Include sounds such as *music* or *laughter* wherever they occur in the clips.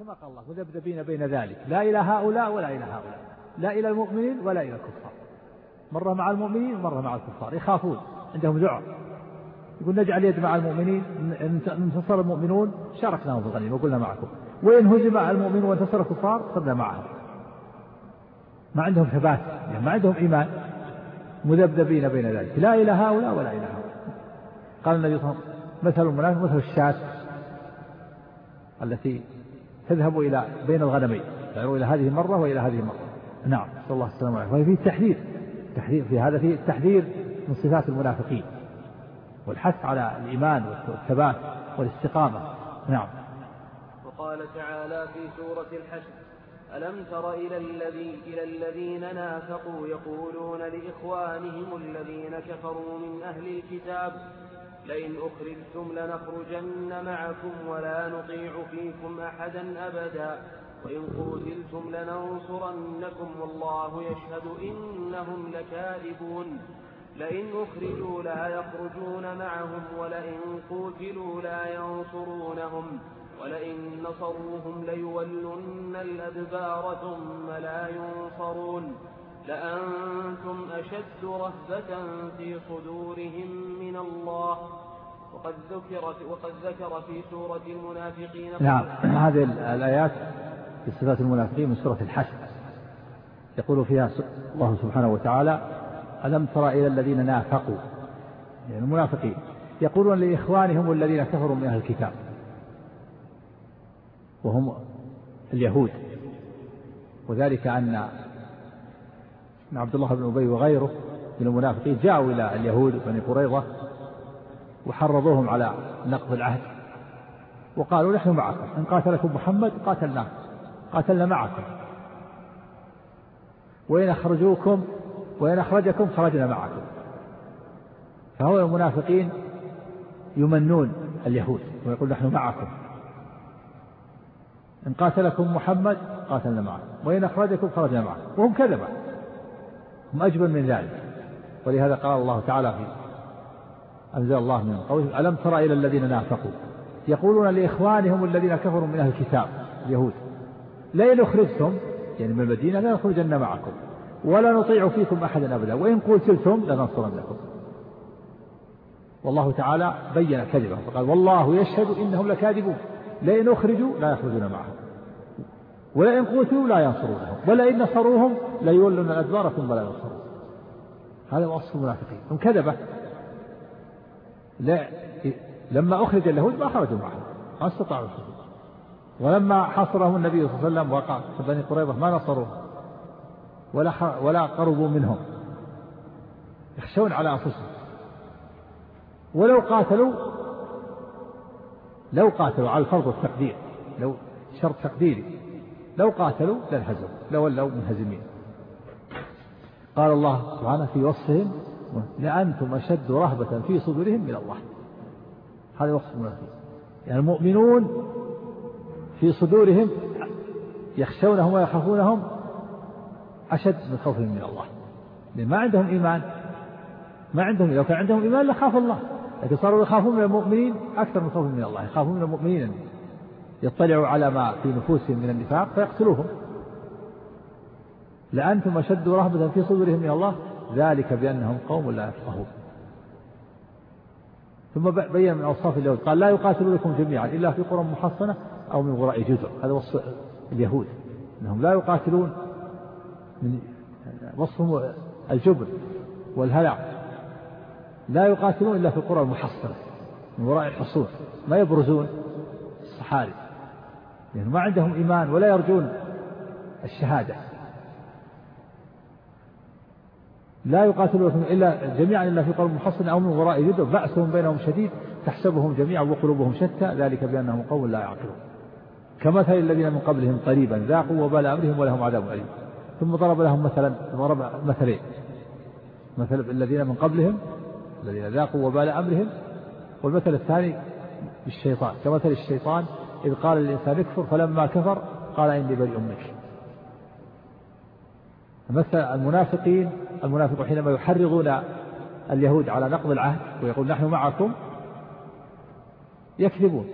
كما قال الله مذبذبين بين ذلك. لا إلى هؤلاء ولا إلى هؤلاء. لا إلى المؤمنين ولا إلى الكفار. مرة مع المؤمنين ومرة مع الكفار. يخافون عندهم ذعر يقول نجعل يد مع المؤمنين إن انتصر المؤمنون. شاركناهم في الغنيمة وقلنا معكم. وإن هزم المؤمنون وانتصر الكفار صرنا معهم. ما عندهم ثبات يعني ما عندهم إيمان. مذبذبين بين ذلك. لا إلى هؤلاء ولا إلى هؤلاء. قال النبي صلى الله عليه وسلم مثل المنافق مثل الشاة التي تذهب إلى بين الغنمين يعني إلى هذه مرة وإلى هذه مرة نعم. صلى الله عليه وسلم. فيه تحذير تحذير في هذا فيه التحذير من صفات المنافقين. والحث على الإيمان والثبات والاستقامة. نعم. وقال تعالى في سورة الحشر ألم تر إلى, الذي إلى الذين نافقوا يقولون لإخوانهم الذين كفروا من أهل الكتاب لئن أخرجتم لنخرجن معكم ولا نطيع فيكم أحدا أبدا وإن قتلتم لننصرنكم والله يشهد إنهم لكاذبون لئن أخرجوا لا يخرجون معهم ولئن قتلوا لا ينصرونهم ولئن نصروهم ليولن الأدبار ثم لا ينصرون لأنتم أشد رهبة في صدورهم من الله. وقد ذكر وقد ذكر في سورة المنافقين نعم. *clears throat* هذه الآيات في صفات المنافقين من سورة الحشر. يقول فيها الله سبحانه وتعالى ألم تر إلى الذين نافقوا؟ يعني المنافقين يقولون لإخوانهم الذين كفروا من أهل الكتاب. وهم اليهود. وذلك أن عبد الله بن أبي وغيره من المنافقين جاءوا إلى اليهود بني قريظة وحرضوهم على نقض العهد وقالوا نحن معكم إن قاتلكم محمد قاتلنا قاتلنا معكم. وإن أخرجوكم وإن أخرجكم خرجنا معكم. فهو المنافقين يمنون اليهود ويقول نحن معكم. إن قاتلكم محمد قاتلنا معكم وإن أخرجكم خرجنا معكم. وهم كذبة. هم أجبن من ذلك. ولهذا قال الله تعالى في أنزل الله من قوله ألم تر إلى الذين نافقوا؟ يقولون لإخوانهم الذين كفروا من أهل الكتاب اليهود لئن أخرجتم يعني من المدينة لا نخرجن معكم ولا نطيع فيكم أحدا أبدا وإن قتلتم لننصرنكم. والله تعالى بين كذبه فقال والله يشهد إنهم لكاذبون لئن أخرجوا لا يخرجون معهم. ولئن قتلوا لا ينصرونهم ولئن نصروهم ليولون الأدبار ثم لا ينصرون. هذا وصف المنافقين. هم كذبة. لا لما أخرج اليهود ما خرجوا معهم ما استطاعوا الخروج ولما حصرهم النبي صلى الله عليه وسلم وقع في بني قريظة ما نصروه ولا ولا قربوا منهم. يخشون على أنفسهم. ولو قاتلوا لو قاتلوا على الفرض والتقدير لو شرط تقديري. لو قاتلوا لانهزموا لولوا منهزمين. قال الله سبحانه في وصفهم لأنتم أشد رهبة في صدورهم من الله. هذا وصف المنافقين. يعني المؤمنون في صدورهم يخشونهم ويخافونهم أشد من خوفهم من الله. لأن ما عندهم إيمان ما عندهم لو كان عندهم إيمان لخاف الله لكن صاروا يخافون من المؤمنين أكثر من خوفهم من الله يخافون من المؤمنين. يطلعوا على ما في نفوسهم من النفاق فيقتلوهم. لأنتم أشد رهبة في صدورهم من الله ذلك بأنهم قوم لا يفقهون. ثم بين من أوصاف اليهود قال لا يقاتلونكم جميعا إلا في قرى محصنة أو من وراء جدر هذا وصف اليهود أنهم لا يقاتلون من وصفهم الجبن والهلع. لا يقاتلون إلا في القرى المحصنة من وراء الحصون ما يبرزون الصحاري. لأنه يعني ما عندهم إيمان ولا يرجون الشهادة. لا يقاتلونكم إلا جميعا إلا في قوم محصن أو من وراء جدر بأسهم بينهم شديد تحسبهم جميعا وقلوبهم شتى ذلك بأنهم قوم لا يعقلون. كمثل الذين من قبلهم قريبا ذاقوا وبال أمرهم ولهم عذاب أليم. ثم ضرب لهم مثلا ضرب مثلين. مثل الذين من قبلهم الذين ذاقوا وبال أمرهم والمثل الثاني بالشيطان. كمثل الشيطان إذ قال للإنسان اكفر فلما كفر قال إني بريء منك. مثل المنافقين المنافق حينما يحرضون اليهود على نقض العهد ويقول نحن معكم يكذبون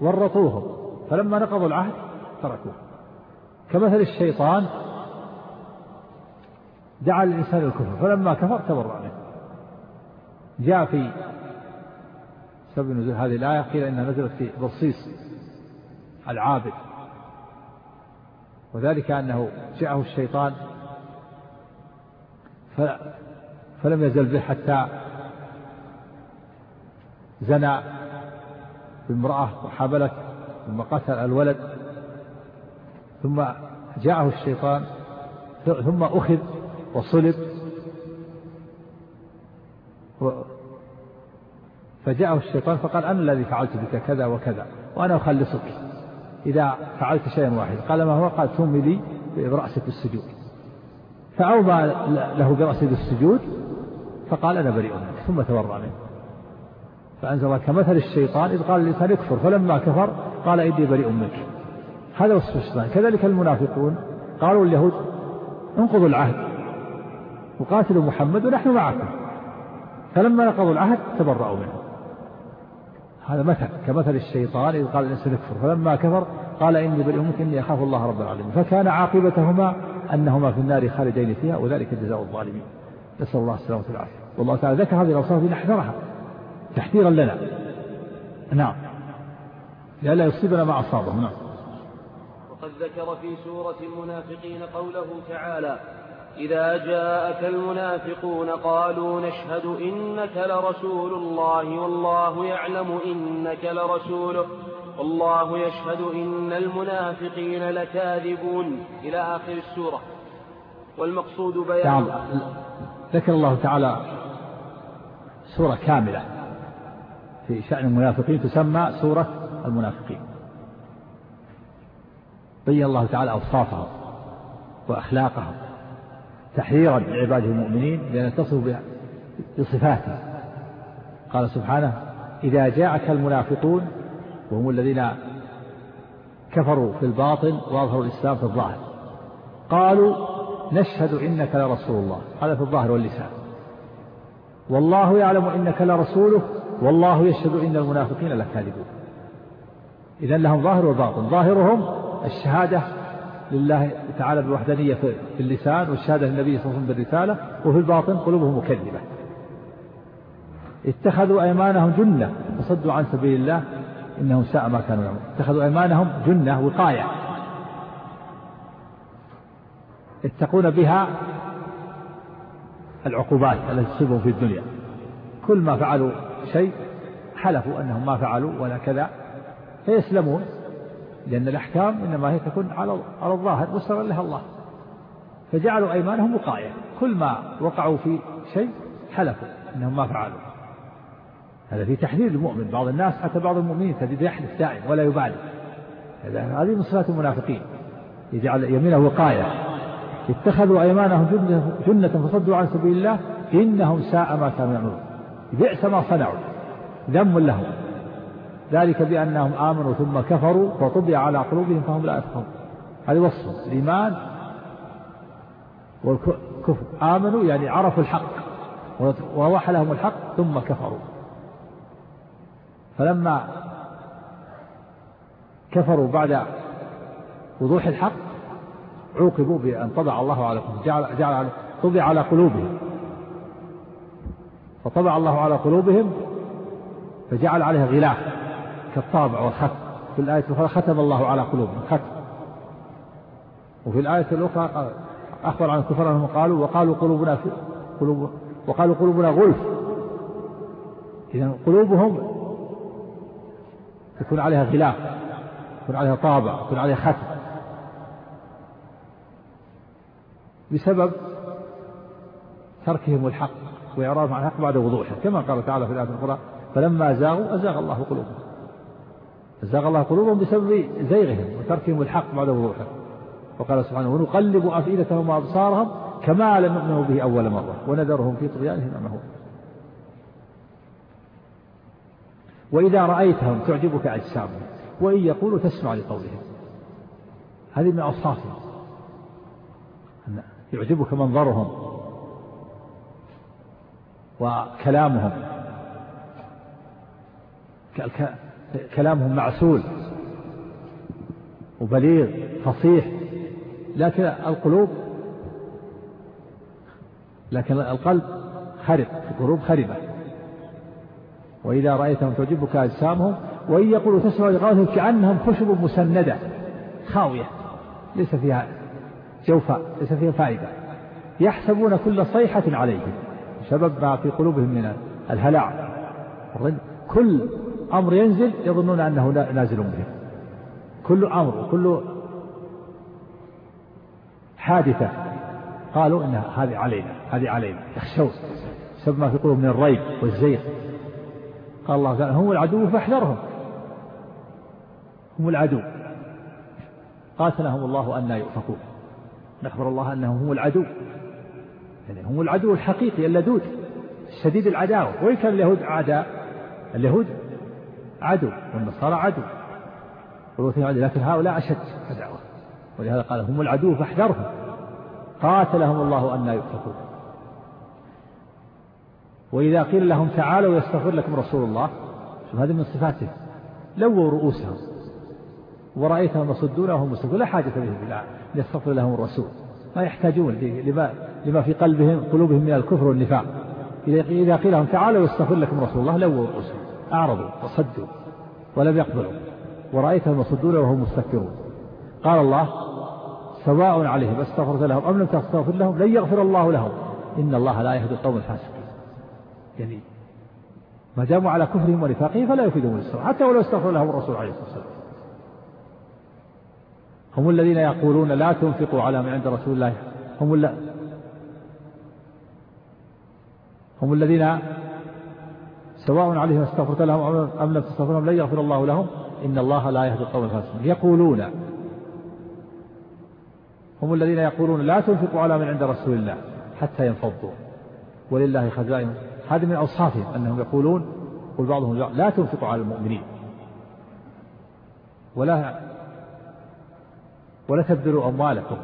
ورطوهم فلما نقضوا العهد تركوه. كمثل الشيطان دعا الإنسان الكفر فلما كفر تبرأ منه. جاء في سبب نزول هذه الآية قيل إنها نزلت في بصيص العابد. وذلك أنه جاءه الشيطان فلم يزل به حتى زنى بامرأة وحبلت ثم قتل الولد. ثم جاءه الشيطان ثم أخذ وصلب. فجاءه الشيطان فقال أنا الذي فعلت بك كذا وكذا وأنا أخلصك. إذا فعلت شيئا واحدا قال ما هو؟ قال تومي لي برأسك السجود. فأوضى له برأسه بالسجود فقال أنا بريء منك ثم تورع منه. فأنزل الله كمثل الشيطان إذ قال الإنسان اكفر فلما كفر قال إني بريء منك. هذا وصف الشيطان. كذلك المنافقون قالوا اليهود انقضوا العهد وقاتلوا محمد ونحن معكم. فلما نقضوا العهد تبرأوا منه. هذا مثل كمثل الشيطان إذ قال الإنسان اكفر. فلما كفر قال إني بريء منك إني أخاف الله رب العالمين. فكان عاقبتهما أنهما في النار خالدين فيها وذلك جزاء الظالمين. نسأل الله السلامة والعافية. والله تعالى ذكر هذه الأوصاف لنحذرها تحذيرا لنا. نعم. لئلا يصيبنا ما أصابه. نعم. وقد ذكر في سورة المنافقين قوله تعالى إذا جاءك المنافقون قالوا نشهد إنك لرسول الله والله يعلم إنك لرسوله والله يشهد إن المنافقين لكاذبون. إلى آخر السورة. والمقصود بيان نعم. ذكر الله تعالى سورة كاملة. في شأن المنافقين تسمى سورة المنافقين. بين الله تعالى أوصافهم وأخلاقهم. تحذيرا لعباده المؤمنين لأن يتصفوا بصفاته. قال سبحانه إذا جاءك المنافقون وهم الذين كفروا في الباطن وأظهروا الإسلام في الظاهر قالوا نشهد إنك لرسول الله. هذا في الظاهر واللسان. والله يعلم إنك لرسوله والله يشهد إن المنافقين لكاذبون. إذا لهم ظاهر وباطن ظاهرهم الشهادة لله تعالى بالوحدانية في اللسان والشهادة للنبي صلى الله عليه وسلم بالرسالة وفي الباطن قلوبهم مكذبة. اتخذوا أيمانهم جنة وصدوا عن سبيل الله إنهم ساء ما كانوا يعملون. اتخذوا أيمانهم جنة وقاية. يتقون بها العقوبات التي تصيبهم في الدنيا. كل ما فعلوا شيء حلفوا أنهم ما فعلوا ولا كذا. فيسلمون. لأن الأحكام إنما هي تكون على على الظاهر وسر لها الله. فجعلوا أيمانهم وقاية كل ما وقعوا في شيء حلفوا أنهم ما فعلوا. هذا في تحذير المؤمن. بعض الناس حتى بعض المؤمنين تجد يحلف دائم ولا يبالي. هذه من صفات المنافقين. يجعل يمينه وقاية اتخذوا أيمانهم جنة, جنة فصدوا عن سبيل الله. إنهم ساء ما كانوا يعملون. بئس ما صنعوا. ذم لهم. ذلك بأنهم آمنوا ثم كفروا فطبع على قلوبهم فهم لا يفقهون. هذا وصف الإيمان والكفر. آمنوا يعني عرفوا الحق ووضح لهم الحق ثم كفروا. فلما كفروا بعد وضوح الحق عوقبوا بأن طبع الله على جعل, جعل طبع على قلوبهم. فطبع الله على قلوبهم فجعل عليها غلاف. كالطابع والختم في الآية الأخرى ختم الله على قلوبهم. ختم. وفي الآية الأخرى أخبر عن الكفار أنهم قالوا وقالوا قلوبنا في قلوب وقالوا قلوبنا غلف. إذا قلوبهم يكون عليها غلاف يكون عليها طابع يكون عليها ختم. بسبب تركهم الحق وإعراضهم عن الحق بعد وضوحه كما قال تعالى في الآية الأخرى فلما زاغوا أزاغ الله قلوبهم. أزاغ الله قلوبهم بسبب زيغهم وتركهم الحق بعد وضوحه. وقال سبحانه ونقلب أفئدتهم وأبصارهم كما لم يؤمنوا به أول مرة ونذرهم في طغيانهم أمهون وإذا رأيتهم تعجبك أجسامهم وإن يقولوا تسمع لقولهم. هذه من أوصافهم. يعجبك منظرهم وكلامهم. كلامهم معسول وبليغ فصيح لكن القلوب لكن القلب خرب القلوب خربة. وإذا رأيتهم تعجبك أجسامهم وإن يقولوا تسمع لقولهم كأنهم خشب مسندة خاوية ليس فيها جوفاء ليس فيها فائدة. يحسبون كل صيحة عليهم سبب ما في قلوبهم من الهلع كل أمر ينزل يظنون أنه نازل بهم كل أمر وكل حادثة قالوا إن هذه علينا هذه علينا. يخشون. سبب ما في قلوبهم من الريب والزيغ. قال الله تعالى هم العدو فاحذرهم. هم العدو. قاتلهم الله أن يؤفكون. نخبر الله أنهم هم العدو. يعني هم العدو الحقيقي اللدود شديد العداوة. وإن كان اليهود أعداء؟ اليهود عدو والنصارى عدو. لكن هؤلاء أشد عداوة ولهذا قال هم العدو فاحذرهم. قاتلهم الله أن يؤفكون. وإذا قيل لهم تعالوا يستغفر لكم رسول الله شوف هذه من صفاته. لووا رؤوسهم. ورأيتهم يصدون وهم مستكبرون لا حاجة بهم إلى يستغفر لهم الرسول. ما يحتاجون لما لما في قلبهم قلوبهم من الكفر والنفاق. إذا قيل لهم تعالوا يستغفر لكم رسول الله لووا رؤوسهم. أعرضوا وصدوا ولم يقبلوا ورأيتهم يصدون وهم مستكبرون. قال الله سواء عليهم أستغفرت لهم أم لم تستغفر لهم لن يغفر الله لهم. إن الله لا يهدي القوم الفاسقين. يعني ما داموا على كفرهم ونفاقهم فلا يفيدهم الاستغفار حتى ولو استغفر لهم الرسول عليه الصلاة والسلام. هم الذين يقولون لا تنفقوا على من عند رسول الله. هم هم الذين سواء عليهم استغفرت لهم أم لم تستغفر لهم لن يغفر الله لهم. إن الله لا يهدي القوم الفاسقين. يقولون هم الذين يقولون لا تنفقوا على من عند رسول الله حتى ينفضوا. ولله خزائن. هذه من أوصافهم أنهم يقولون يقول بعضهم لا تنفقوا على المؤمنين. ولا ولا تبذلوا أموالكم.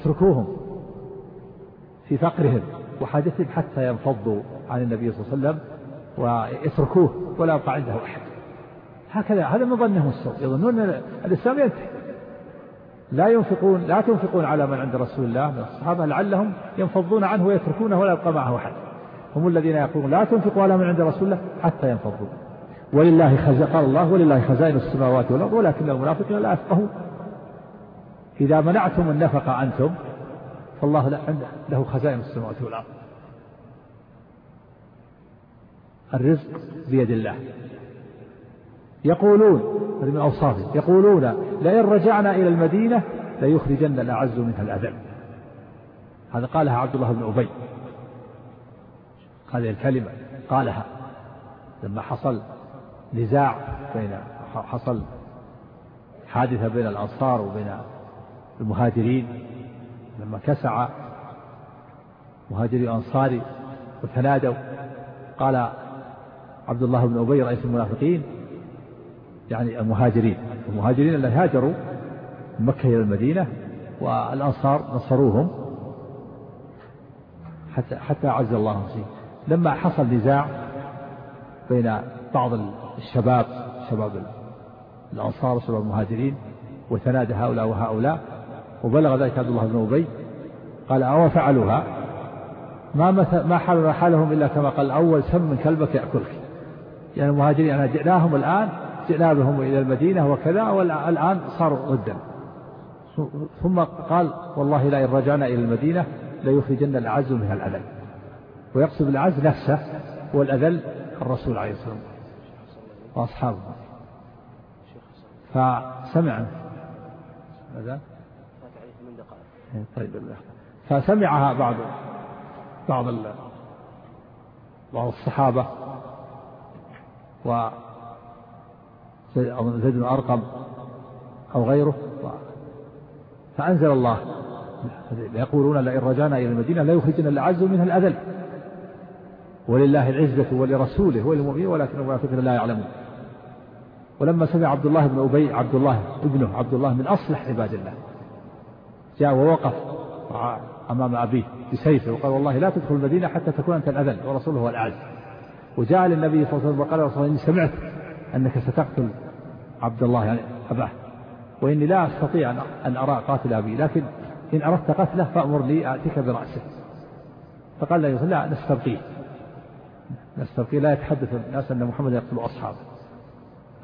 اتركوهم في فقرهم وحاجتهم حتى ينفضوا عن النبي صلى الله عليه وسلم. ويتركوه ولا يبقى عنده أحد. هكذا هذا من ظنهم السوء. يظنون الإسلام ينتهي. لا ينفقون لا تنفقون على من عند رسول الله من الصحابة لعلهم ينفضون عنه ويتركونه ولا يبقى معه أحد. هم الذين يقولون لا تنفقوا على من عند رسول الله حتى ينفضوا. ولله خزائن قال الله ولله خزائن السماوات والأرض ولكن المنافقين لا يفقهون. إذا منعتم النفقة أنتم فالله له خزائن السماوات والأرض. الرزق بيد الله. يقولون هذه من أوصافه يقولون لئن رجعنا إلى المدينة ليخرجن الأعز منها الأذل. هذا قالها عبد الله بن أبي. هذه الكلمة قالها لما حصل نزاع بين حصل حادثة بين الأنصار وبين المهاجرين لما كسع مهاجري أنصاري وتنادوا قال عبد الله بن أبي رئيس المنافقين يعني المهاجرين. المهاجرين الذين هاجروا من مكة إلى المدينة والأنصار نصروهم حتى حتى أعز الله فيه لما حصل نزاع بين بعض الشباب شباب الأنصار وشباب المهاجرين وتنادى هؤلاء وهؤلاء وبلغ ذلك عبد الله بن أبي قال أو فعلوها؟ ما ما حال حالهم إلا كما قال الأول سم كلبك يأكلك. يعني المهاجرين أنا جئناهم الآن جئنا بهم إلى المدينة وكذا والآن صاروا ضدا. ثم قال والله لئن رجعنا إلى المدينة ليخرجن الأعز منها الأذل. ويقصد الأعز نفسه والأذل الرسول عليه الصلاة والسلام وأصحابه. فسمع. ماذا؟ طيب. فسمعها بعض بعض بعض الصحابة و زيد بن أرقم أو غيره. فأنزل الله. يقولون لئن رجعنا إلى المدينة لا يخرجنا الأعز منها الأذل. ولله العزة ولرسوله وللمؤمنين ولكن المنافقين لا يعلمون. ولما سمع عبد الله بن أبي عبد الله ابنه عبد الله من أصلح عباد الله جاء ووقف أمام أبيه بسيفه وقال والله لا تدخل المدينة حتى تكون أنت الأذل ورسوله هو الأعز. وجاء للنبي صلى الله عليه وسلم وقال رسول إني سمعت أنك ستقتل عبد الله يعني أباه وإني لا أستطيع أن أرى قاتل أبي لكن إن أردت قتله فأمر لي آتيك برأسه. فقال لا لا نستبقيه. نستبقيه لا يتحدث الناس أن محمد يقتل أصحابه.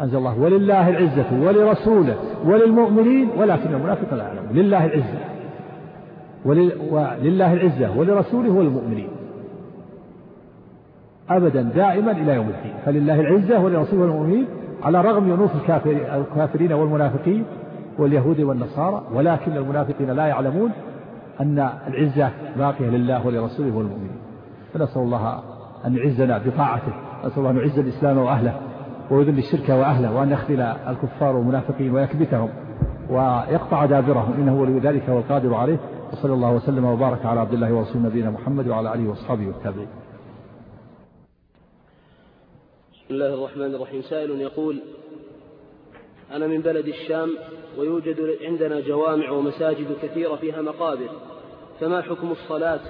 أنزل الله ولله العزة ولرسوله وللمؤمنين ولكن المنافق لا يعلم لله العزة ولله العزة ولرسوله وللمؤمنين. أبدا دائما إلى يوم الدين. فلله العزة ولرسوله والمؤمنين على رغم ينوف الكافرين والمنافقين واليهود والنصارى ولكن المنافقين لا يعلمون أن العزة باقية لله ولرسوله والمؤمنين. فنسأل الله أن يعزنا بطاعته. نسأل الله أن يعز الإسلام وأهله ويذل الشرك وأهله وأن يخذل الكفار والمنافقين ويكبتهم ويقطع دابرهم. إنه ولي ذلك والقادر عليه. وصلى الله وسلم وبارك على عبد الله ورسول نبينا محمد وعلى آله وأصحابه والتابعين. بسم الله الرحمن الرحيم. سائل يقول أنا من بلد الشام ويوجد عندنا جوامع ومساجد كثيرة فيها مقابر فما حكم الصلاة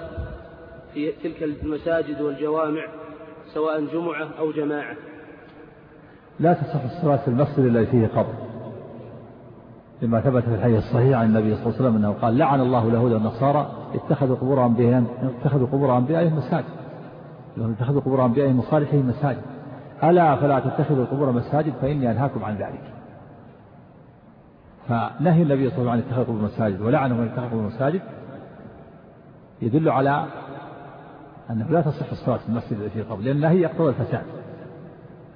في تلك المساجد والجوامع سواء جمعة أو جماعة؟ لا تصح الصلاة في المسجد الذي فيه قبر. لما ثبت في الحديث الصحيح عن النبي صلى الله عليه وسلم أنه قال لعن الله اليهود والنصارى اتخذوا قبور انبيائهم اتخذوا قبور انبيائهم مساجد. اتخذوا قبور انبيائهم وصالحهم مساجد. ألا فلا تتخذوا القبور مساجد فإني أنهاكم عن ذلك. فنهي النبي صلى الله عليه وسلم عن اتخاذ قبور المساجد ولعنه من اتخذ قبور المساجد يدل على أنه لا تصح الصلاة في المسجد الذي فيه قبر لأن النهي يقتضي الفساد.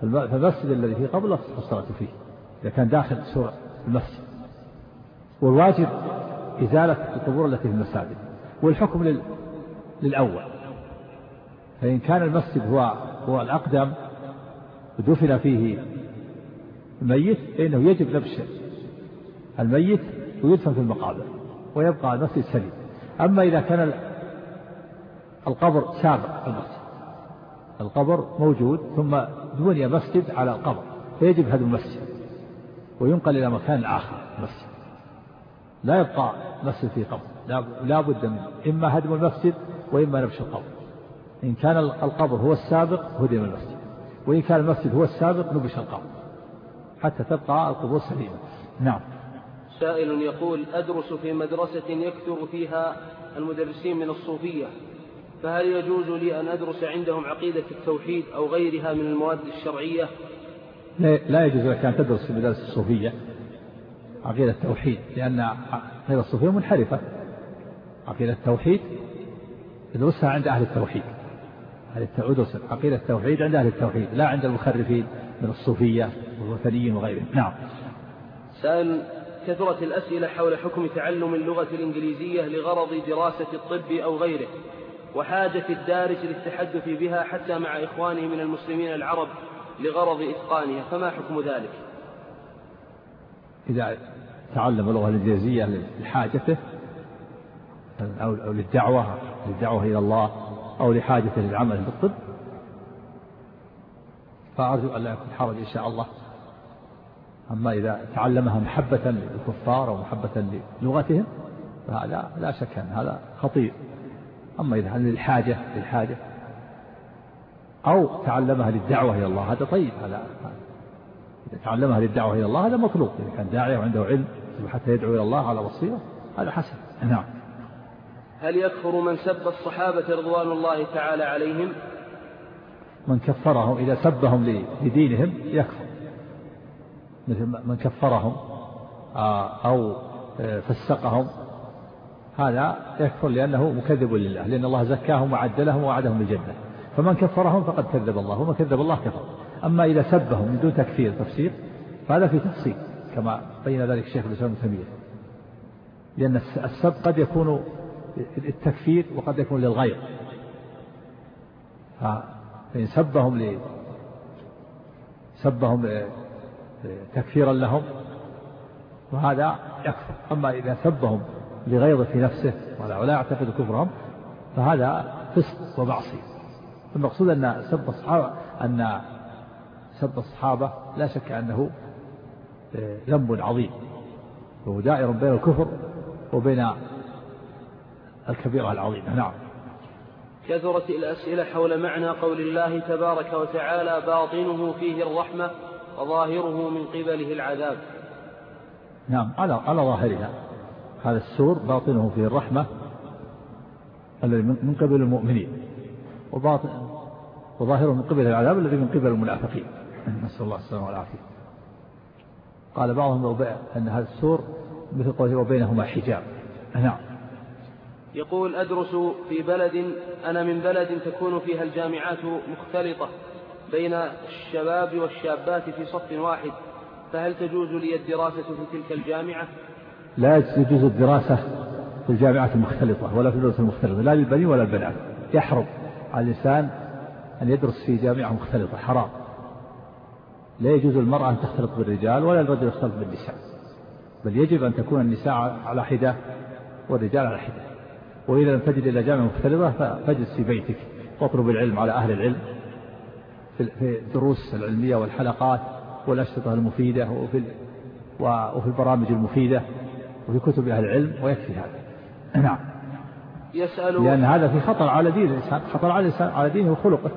فالمسجد الذي فيه قبر لا تصح الصلاة فيه إذا كان داخل سور المسجد. والواجب إزالة القبور التي في المساجد والحكم لل... للأول. فإن كان المسجد هو هو الأقدم ودفن فيه. الميت فإنه يجب لبس الميت ويدفن في المقابر ويبقى المسجد سليم. أما إذا كان القبر سابق المسجد. القبر موجود ثم بني مسجد على القبر. فيجب هدم المسجد. وينقل إلى مكان آخر المسجد. لا يبقى مسجد في قبر. لا بد من إما هدم المسجد وإما نبش القبر. إن كان القبر هو السابق هدم المسجد. وإن كان المسجد هو السابق نبش القبر حتى تبقى القبور سليمة. نعم. سائل يقول أدرس في مدرسة يكثر فيها المدرسين من الصوفية فهل يجوز لي أن أدرس عندهم عقيدة التوحيد أو غيرها من المواد الشرعية؟ لا يجوز لك أن تدرس في مدارس الصوفية عقيدة التوحيد لأن عقيدة الصوفية منحرفة. عقيدة التوحيد تدرسها عند أهل التوحيد. ادرس عقيدة التوحيد عند أهل التوحيد لا عند المخرفين من الصوفية والوثنيين وغيرهم. نعم. سائل كثرت الأسئلة حول حكم تعلم اللغة الإنجليزية لغرض دراسة الطب أو غيره وحاجة الدارس للتحدث بها حتى مع إخوانه من المسلمين العرب لغرض إتقانها فما حكم ذلك؟ إذا تعلم اللغة الإنجليزية لحاجته أو للدعوة للدعوة إلى الله أو لحاجته للعمل في الطب فأرجو أن لا يكون حرج إن شاء الله. أما إذا تعلمها محبة للكفار أو محبة للغتهم فهذا لا شك أن هذا خطير. أما إذا للحاجة للحاجة. أو تعلمها للدعوة إلى الله هذا طيب هذا إذا تعلمها للدعوة إلى الله هذا مطلوب إذا كان داعية وعنده علم حتى يدعو إلى الله على بصيرة هذا حسن. نعم. هل يكفر من سب الصحابة رضوان الله تعالى عليهم؟ من كفرهم إذا سبهم لدينهم يكفر. مثل من كفرهم آه، أو آه، فسقهم هذا يكفر لأنه مكذب لله لأن الله زكاهم وعدلهم ووعدهم بالجنة. فمن كفرهم فقد كذب الله ومن كذب الله كفر. أما إذا سبهم من دون تكفير تفسير فهذا في تفصيل كما بين ذلك الشيخ الإسلام ابن تيمية. لأن السب قد يكون التكفير وقد يكون للغير. فإن سبهم ل سبهم تكفيرا لهم وهذا يكفر. أما إذا سبهم لغيظ في نفسه ولا يعتقد كفرهم فهذا فسق ومعصية. المقصود أن سب الصحابة أن سب الصحابة لا شك أنه آه، ذنب عظيم. وهو دائر بين الكفر وبين الكبيرة العظيمة. نعم. كثرت الأسئلة حول معنى قول الله تبارك وتعالى باطنه فيه الرحمة وظاهره من قبله العذاب. نعم على على ظاهرها. هذا السور باطنه فيه الرحمة الذي من قبل المؤمنين. وباطن وظاهره من قبل العذاب الذي من قبل المنافقين. نسأل الله السلامة والعافية. قال بعضهم أن هذا السور مثل قوله وبينهما حجاب. نعم. يقول أدرس في بلد أنا من بلد تكون فيها الجامعات مختلطة بين الشباب والشابات في صف واحد فهل تجوز لي الدراسة في تلك الجامعة؟ لا يجوز الدراسة في الجامعات المختلطة ولا في الدروس المختلطة لا للبنين ولا البنات يحرم على الإنسان أن يدرس في جامعة مختلطة حرام. لا يجوز المرأة أن تختلط بالرجال ولا الرجل يختلط بالنساء بل يجب أن تكون النساء على حدة والرجال على حدة. وإذا لم تجد إلا جامعة مختلطة فاجلس في بيتك واطلب العلم على أهل العلم في الدروس العلمية والحلقات والأشرطة المفيدة وفي وفي البرامج المفيدة وفي كتب أهل العلم ويكفي هذا. نعم. يسأل لأن هذا في خطر على دين الإنسان خطر على الإنسان على دينه وخلقه.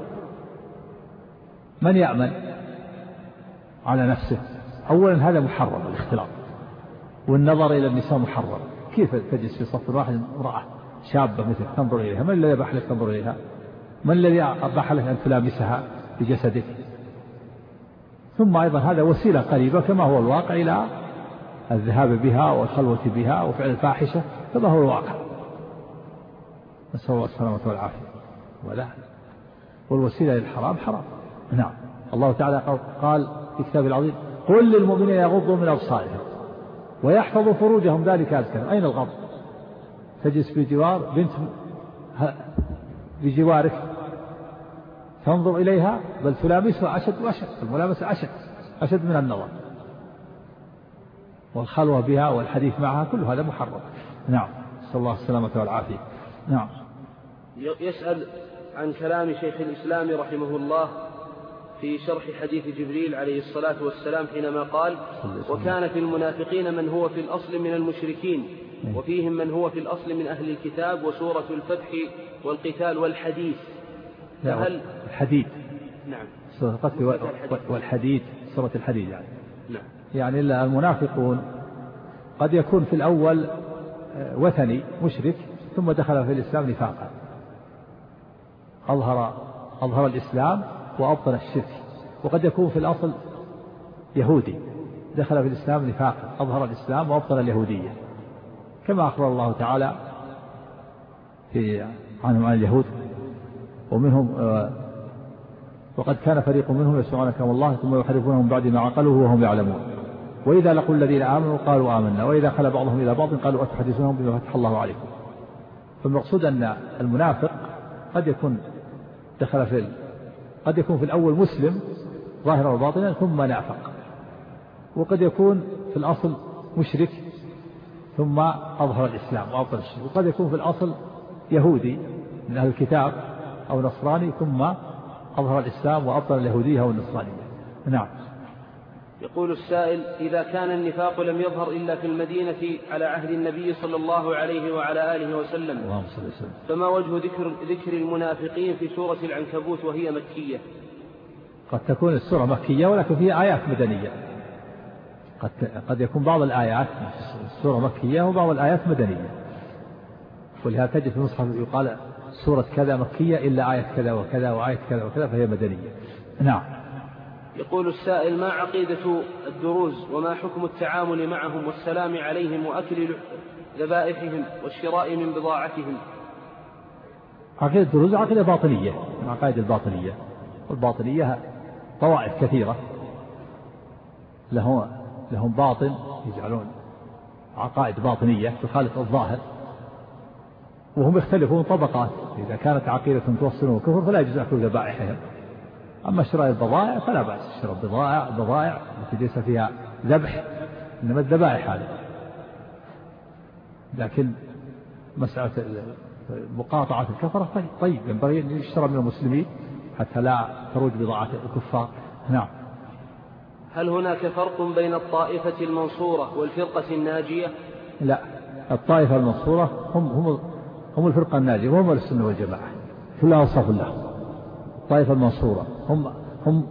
من يأمن على نفسه؟ أولا هذا محرم الاختلاط. والنظر إلى النساء محرم. كيف تجلس في صف واحد امرأة؟ شابة مثلك تنظر إليها. من الذي أباح لك تنظر إليها؟ من الذي أباح لك أن تلامسها بجسدك؟ ثم أيضا هذا وسيلة قريبة كما هو الواقع إلى الذهاب بها والخلوة بها وفعل الفاحشة كما هو الواقع. نسأل الله السلامة والعافية. ولا. والوسيلة للحرام حرام. نعم. الله تعالى قال في كتابه العظيم قل للمؤمنين يغضوا من أبصارهم ويحفظوا فروجهم ذلك أزكى أين الغض تجلس بجوار بنت بجوارك تنظر إليها بل تلامسها أشد وأشد الملامسة أشد أشد من النظر. والخلوة بها والحديث معها كل هذا محرم. نعم. نسأل الله السلامة والعافية. نعم. يسأل عن كلام شيخ الإسلام رحمه الله في شرح حديث جبريل عليه الصلاة والسلام حينما قال وكان في المنافقين من هو في الأصل من المشركين. وفيهم من هو في الأصل من أهل الكتاب وسورة الفتح والقتال والحديث. فهل الحديد نعم. سورة الفتح والحديد سورة الحديد يعني. نعم. يعني المنافقون قد يكون في الأول آه، وثني مشرك ثم دخل في الإسلام نفاقا. أظهر أظهر الإسلام وأبطل الشرك. وقد يكون في الأصل يهودي دخل في الإسلام نفاقا. أظهر الإسلام وأبطل اليهودية. كما أخبر الله تعالى في عنهم عن اليهود ومنهم آه، وقد كان فريق منهم يسمعون كلام الله ثم يحرفونه من بعد ما عقلوه وهم يعلمون. وإذا لقوا الذين آمنوا قالوا آمنا وإذا خلى بعضهم إلى بعض قالوا أتحدثونهم بما فتح الله عليكم. فالمقصود أن المنافق قد يكون دخل في قد يكون في الأول مسلم ظاهرا وباطنا ثم نافق. وقد يكون في الأصل مشرك ثم أظهر الإسلام وأبطل الشرك. وقد يكون في الأصل يهودي من أهل الكتاب أو نصراني ثم أظهر الإسلام وأبطل اليهودية والنصرانية نعم. يقول السائل إذا كان النفاق لم يظهر إلا في المدينة على عهد النبي صلى الله عليه وعلى آله وسلم اللهم صل وسلم فما وجه ذكر, ذكر المنافقين في سورة العنكبوت وهي مكية؟ قد تكون السورة مكية ولكن فيها آيات مدنية. قد قد يكون بعض الآيات السورة مكية وبعض الآيات مدنية. ولهذا تجد في المصحف يقال سورة كذا مكية إلا آية كذا وكذا وآية كذا وكذا فهي مدنية. نعم. يقول السائل ما عقيدة الدروز وما حكم التعامل معهم والسلام عليهم وأكل ذبائحهم والشراء من بضاعتهم؟ عقيدة الدروز عقيدة باطنية. من عقائد الباطنية. والباطنية طوائف كثيرة. لهم لهم باطن يجعلون عقائد باطنية تخالف الظاهر. وهم يختلفون طبقات إذا كانت عقيدة توصلهم الكفر فلا يجوز أكل ذبائحهم. أما شراء البضائع فلا بأس شراء بضائع بضائع التي ليس فيها ذبح إنما الذبائح هذه. لكن مسألة مقاطعة الكفرة طيب, طيب ينبغي أن يشترى من المسلمين حتى لا تروج بضاعة الكفار. نعم. هل هناك فرق بين الطائفة المنصورة والفرقة الناجية؟ لا الطائفة المنصورة هم هم هم الفرقة الناجية وهم السنة والجماعة كلها وصف لهم الطائفة المنصورة هم هم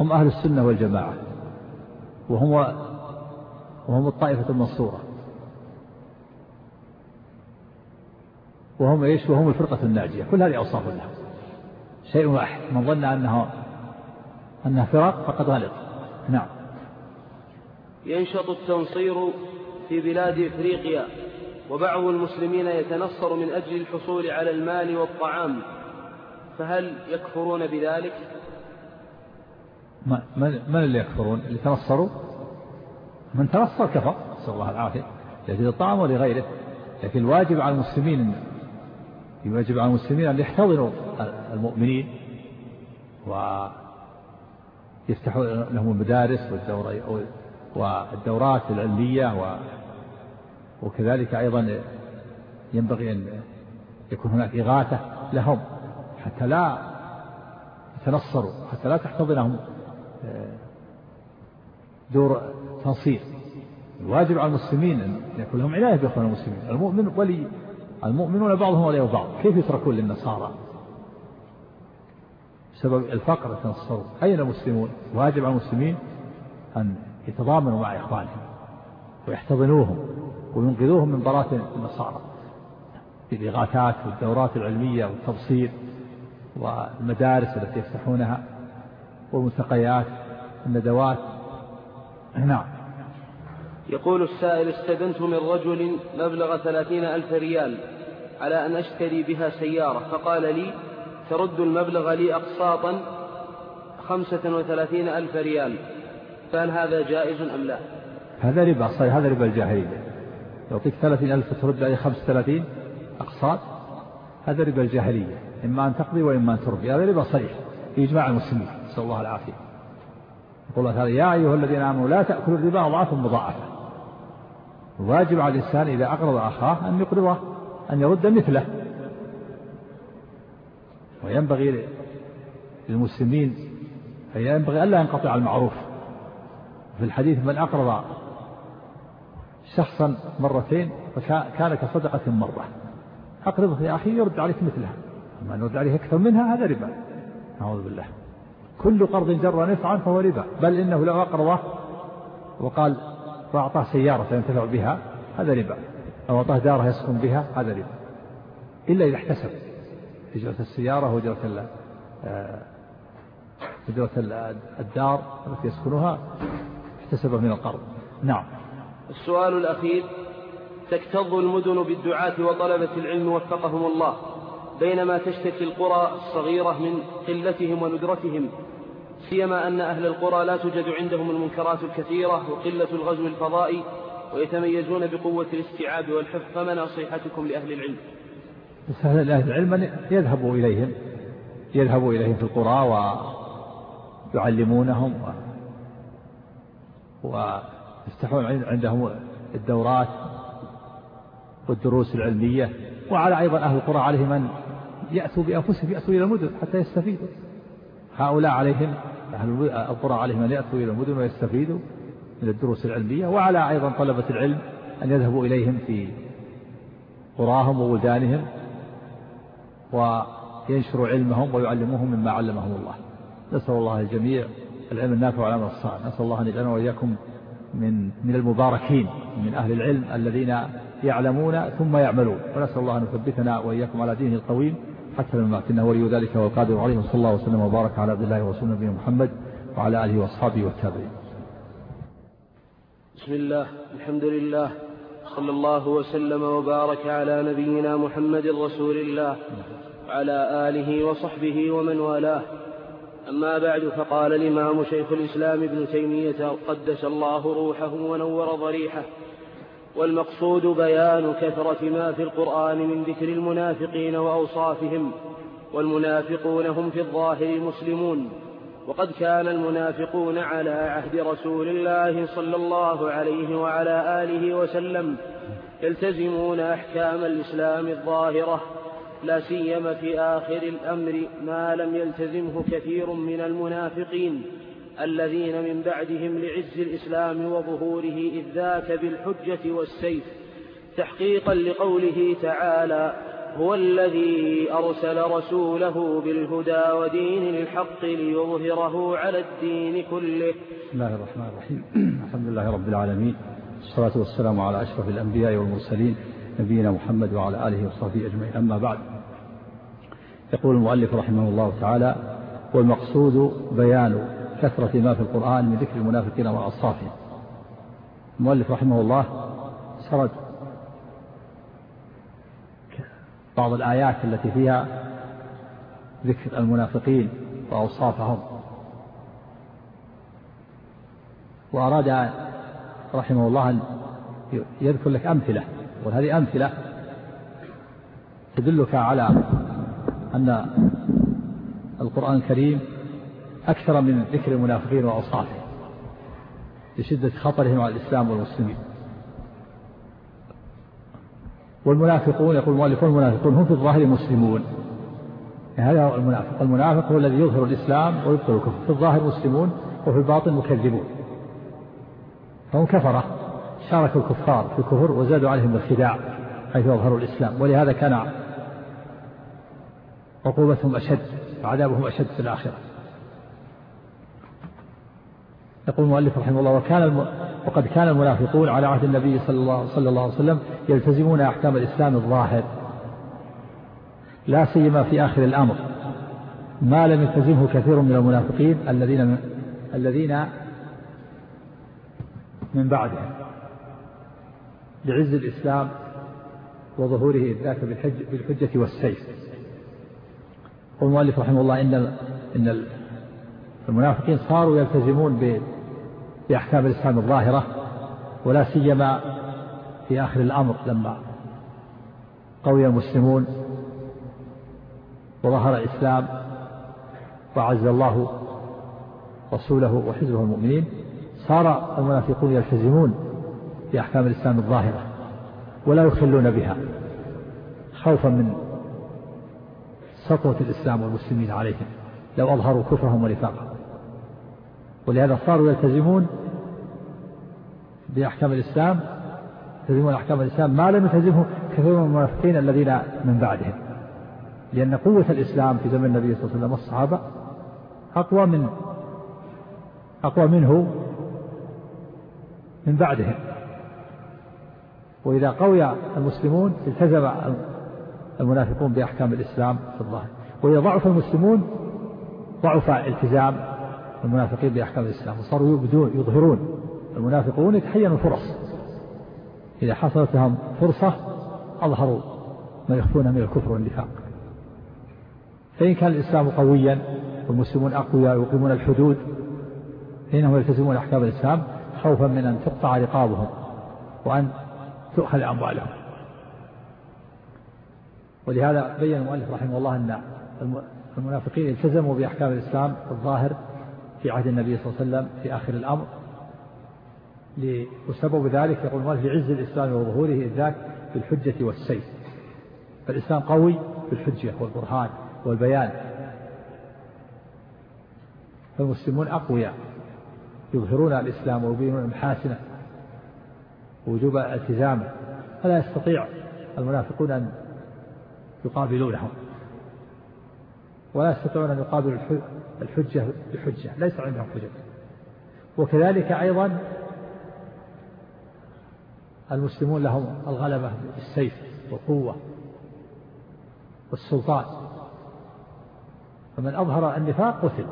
هم أهل السنة والجماعة وهم وهم الطائفة المنصورة وهم إيش؟ وهم الفرقة الناجية، كل هذه أوصاف لهم. شيء واحد، من ظن أنها أنها فرق فقد غلط. نعم. ينشط التنصير في بلاد إفريقيا وبعض المسلمين يتنصر من أجل الحصول على المال والطعام فهل يكفرون بذلك؟ من, من اللي يكفرون؟ اللي تنصروا؟ من تنصر كفر نسأل الله العافية يزيد الطعام ولغيره لكن الواجب على المسلمين يجب على المسلمين أن يحتضنوا المؤمنين ويفتحوا لهم المدارس والدورات العلمية وكذلك أيضا ينبغي أن يكون هناك إغاثة لهم حتى لا يتنصروا حتى لا تحتضنهم آه، دور تنصير. الواجب على المسلمين أن يكون لهم عناية بإخوان المسلمين. المؤمن ولي المؤمنون بعضهم ولي بعض. كيف يتركون للنصارى؟ بسبب الفقر يتنصرون أين المسلمون؟ واجب على المسلمين أن يتضامنوا مع إخوانهم ويحتضنوهم وينقذوهم من براثن النصارى بالإغاثات والدورات العلمية والتبصير والمدارس التي يفتحونها والملتقيات الندوات نعم. يقول السائل استدنت من رجل مبلغ ثلاثين ألف ريال على أن أشتري بها سيارة فقال لي ترد المبلغ لي أقساطا خمسة وثلاثين ألف ريال. فهل هذا جائز أم لا؟ هذا ربا صحيح هذا ربا الجاهلية. يعطيك ثلاثين ألف ترد عليه خمس ثلاثين أقساط هذا ربا الجاهلية. إما أن تقضي وإما أن تربي هذا ربا صريح في إجماع المسلمين. نسأل الله العافية. يقول الله تعالى يا أيها الذين آمنوا لا تأكلوا الربا أضعافا مضاعفة. الواجب على الإنسان إذا أقرض أخاه أن يقرضه أن يرد مثله. وينبغي للمسلمين ينبغي ألا ينقطع المعروف. في الحديث من أقرض شخصا مرتين فكان كصدقة مرة. أقرضه يا أخي يرد عليك مثلها. أما أن يرد عليه أكثر منها هذا ربا. أعوذ بالله. كل قرض جر نفعا فهو ربا. بل إنه لو أقرضه وقال وأعطاه سيارة ينتفع بها هذا ربا. أو أعطاه دارة يسكن بها هذا ربا. إلا إذا احتسب. أجرة السيارة وأجرة آه، أجرة الدار التي يسكنها احتسب من القرض. نعم. السؤال الأخير تكتظ المدن بالدعاة وطلبة العلم وفقهم الله بينما تشتكي القرى الصغيرة من قلتهم وندرتهم سيما أن أهل القرى لا توجد عندهم المنكرات الكثيرة وقلة الغزو الفضائي ويتميزون بقوة الاستيعاب والحفظ. فما نصيحتكم لأهل العلم؟ أهل العلم أن يذهبوا إليهم يذهبوا إليهم في القرى ويعلمونهم. ويفتحون عندهم الدورات والدروس العلمية. وعلى أيضا أهل القرى عليهم أن يأتوا بأنفسهم يأتوا إلى المدن حتى يستفيدوا. هؤلاء عليهم أهل القرى عليهم أن يأتوا إلى المدن ويستفيدوا من الدروس العلمية. وعلى أيضا طلبة العلم أن يذهبوا إليهم في قراهم وولدانهم وينشروا علمهم ويعلموهم مما علمهم الله. نسأل الله الجميع العلم النافع والعمل الصالح. نسأل الله أن يجعلنا وإياكم من من المباركين من أهل العلم الذين يعلمون ثم يعملون. ونسأل الله أن يثبتنا وإياكم على دينه القويم حتى الممات إنه ولي ذلك والقادر عليه. وصلى الله وسلم وبارك على عبد الله ورسوله نبينا محمد وعلى آله وأصحابه والتابعين. بسم الله الحمد لله. صلى الله وسلم وبارك على نبينا محمد رسول الله. وعلى آله وصحبه ومن والاه. أما بعد فقال الإمام شيخ الإسلام ابن تيمية قدس الله روحه ونور ضريحه. والمقصود بيان كثرة ما في القرآن من ذكر المنافقين وأوصافهم والمنافقون هم في الظاهر مسلمون. وقد كان المنافقون على عهد رسول الله صلى الله عليه وعلى آله وسلم يلتزمون أحكام الإسلام الظاهرة لا سيما في آخر الأمر ما لم يلتزمه كثير من المنافقين الذين من بعدهم لعز الإسلام وظهوره إذ ذاك بالحجة والسيف تحقيقا لقوله تعالى هو الذي أرسل رسوله بالهدى ودين الحق ليظهره على الدين كله. بسم الله الرحمن الرحيم. *clears throat* الحمد لله رب العالمين والصلاة والسلام على أشرف الأنبياء والمرسلين نبينا محمد وعلى آله وصحبه أجمعين. أما بعد يقول المؤلف رحمه الله تعالى والمقصود بيان كثرة ما في القرآن من ذكر المنافقين وأصافهم المؤلف رحمه الله سرد بعض الآيات التي فيها ذكر المنافقين وأوصافهم. وأراد رحمه الله أن يذكر لك أمثلة وهذه أمثلة تدلك على أن القرآن الكريم أكثر من ذكر المنافقين وأوصافهم لشدة خطرهم على الإسلام والمسلمين. والمنافقون يقول المؤلف المنافقون هم في الظاهر مسلمون. هذا هو المنافق. المنافق هو الذي يظهر الإسلام ويبطل الكفر. في الظاهر مسلمون وفي الباطن مكذبون. فهم كفرة. شاركوا الكفار في الكفر وزادوا عليهم الخداع حيث يظهروا الإسلام. ولهذا كان عقوبتهم أشد وعذابهم أشد في الآخرة يقول المؤلف رحمه الله وكان. وقد كان المنافقون على عهد النبي صلى الله, صلى الله عليه وسلم يلتزمون أحكام الإسلام الظاهر لا سيما في آخر الأمر ما لم يلتزمه كثير من المنافقين الذين من الذين من بعدهم لعز الإسلام وظهوره ذاك بالحج بالحجة والسيف والمؤلف رحمه الله إن إن المنافقين صاروا يلتزمون بأحكام الإسلام الظاهرة ولا سيما في آخر الأمر لما قوي المسلمون وظهر الإسلام وعز الله رسوله وحزبه المؤمنين صار المنافقون يلتزمون بأحكام الإسلام الظاهرة ولا يخلون بها خوفا من سطوة الإسلام والمسلمين عليهم لو أظهروا كفرهم ونفاقهم. ولهذا صاروا يلتزمون بأحكام الإسلام يلتزمون أحكام الإسلام ما لم يلتزمه كثير من المنافقين الذين من بعدهم. لأن قوة الإسلام في زمن النبي صلى الله عليه وسلم والصحابة أقوى من أقوى منه من بعدهم. وإذا قوي المسلمون التزم المنافقون بأحكام الإسلام في الظاهر. وإذا ضعف المسلمون ضعف التزام المنافقين بأحكام الإسلام. وصاروا يبدون يظهرون. المنافقون يتحينوا فرص. إذا حصلت لهم فرصة أظهروا ما يخفونه من الكفر والنفاق. فإن كان الإسلام قويا والمسلمون أقوياء يقيمون الحدود فإنهم يلتزمون أحكام الإسلام خوفا من أن تقطع رقابهم وأن تؤخذ أموالهم. ولهذا بين المؤلف رحمه الله أن المنافقين التزموا بأحكام الإسلام الظاهر في عهد النبي صلى الله عليه وسلم في آخر الأمر وسبب ذلك يقول المؤلف لعز الإسلام وظهوره إذ ذاك بالحجة والسيف. فالإسلام قوي بالحجة والبرهان والبيان. فالمسلمون أقوياء يظهرون الإسلام ويبينون محاسنه ووجوب التزامه فلا يستطيع المنافقون أن يقابلونهم ولا يستطيعون أن يقابلوا الحجة بحجة ليس عندهم حجة. وكذلك أيضا المسلمون لهم الغلبة بالسيف والقوة والسلطان. فمن أظهر النفاق قتل.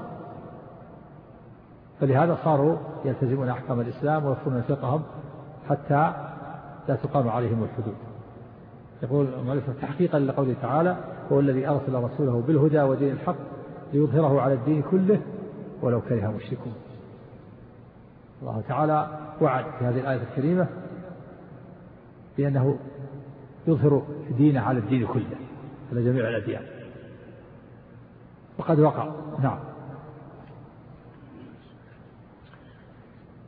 فلهذا صاروا يلتزمون أحكام الإسلام ويكفرون نفاقهم حتى لا تقام عليهم الحدود. يقول تحقيقا لقوله تعالى هو الذي أرسل رسوله بالهدى ودين الحق ليظهره على الدين كله ولو كره المشركون الله تعالى وعد في هذه الآية الكريمة بأنه يظهر دينه على الدين كله على جميع الأديان. وقد وقع. نعم.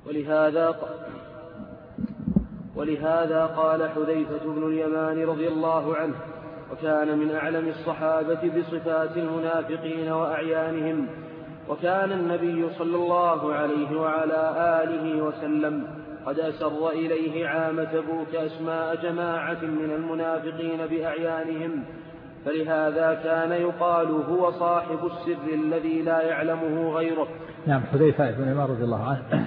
ولهذا ولهذا قال حذيفة بن اليمان رضي الله عنه وكان من أعلم الصحابة بصفات المنافقين وأعيانهم وكان النبي صلى الله عليه وعلى آله وسلم قد أسر إليه عام تبوك أسماء جماعة من المنافقين بأعيانهم فلهذا كان يقال هو صاحب السر الذي لا يعلمه غيره. نعم حذيفة بن عمر رضي الله عنه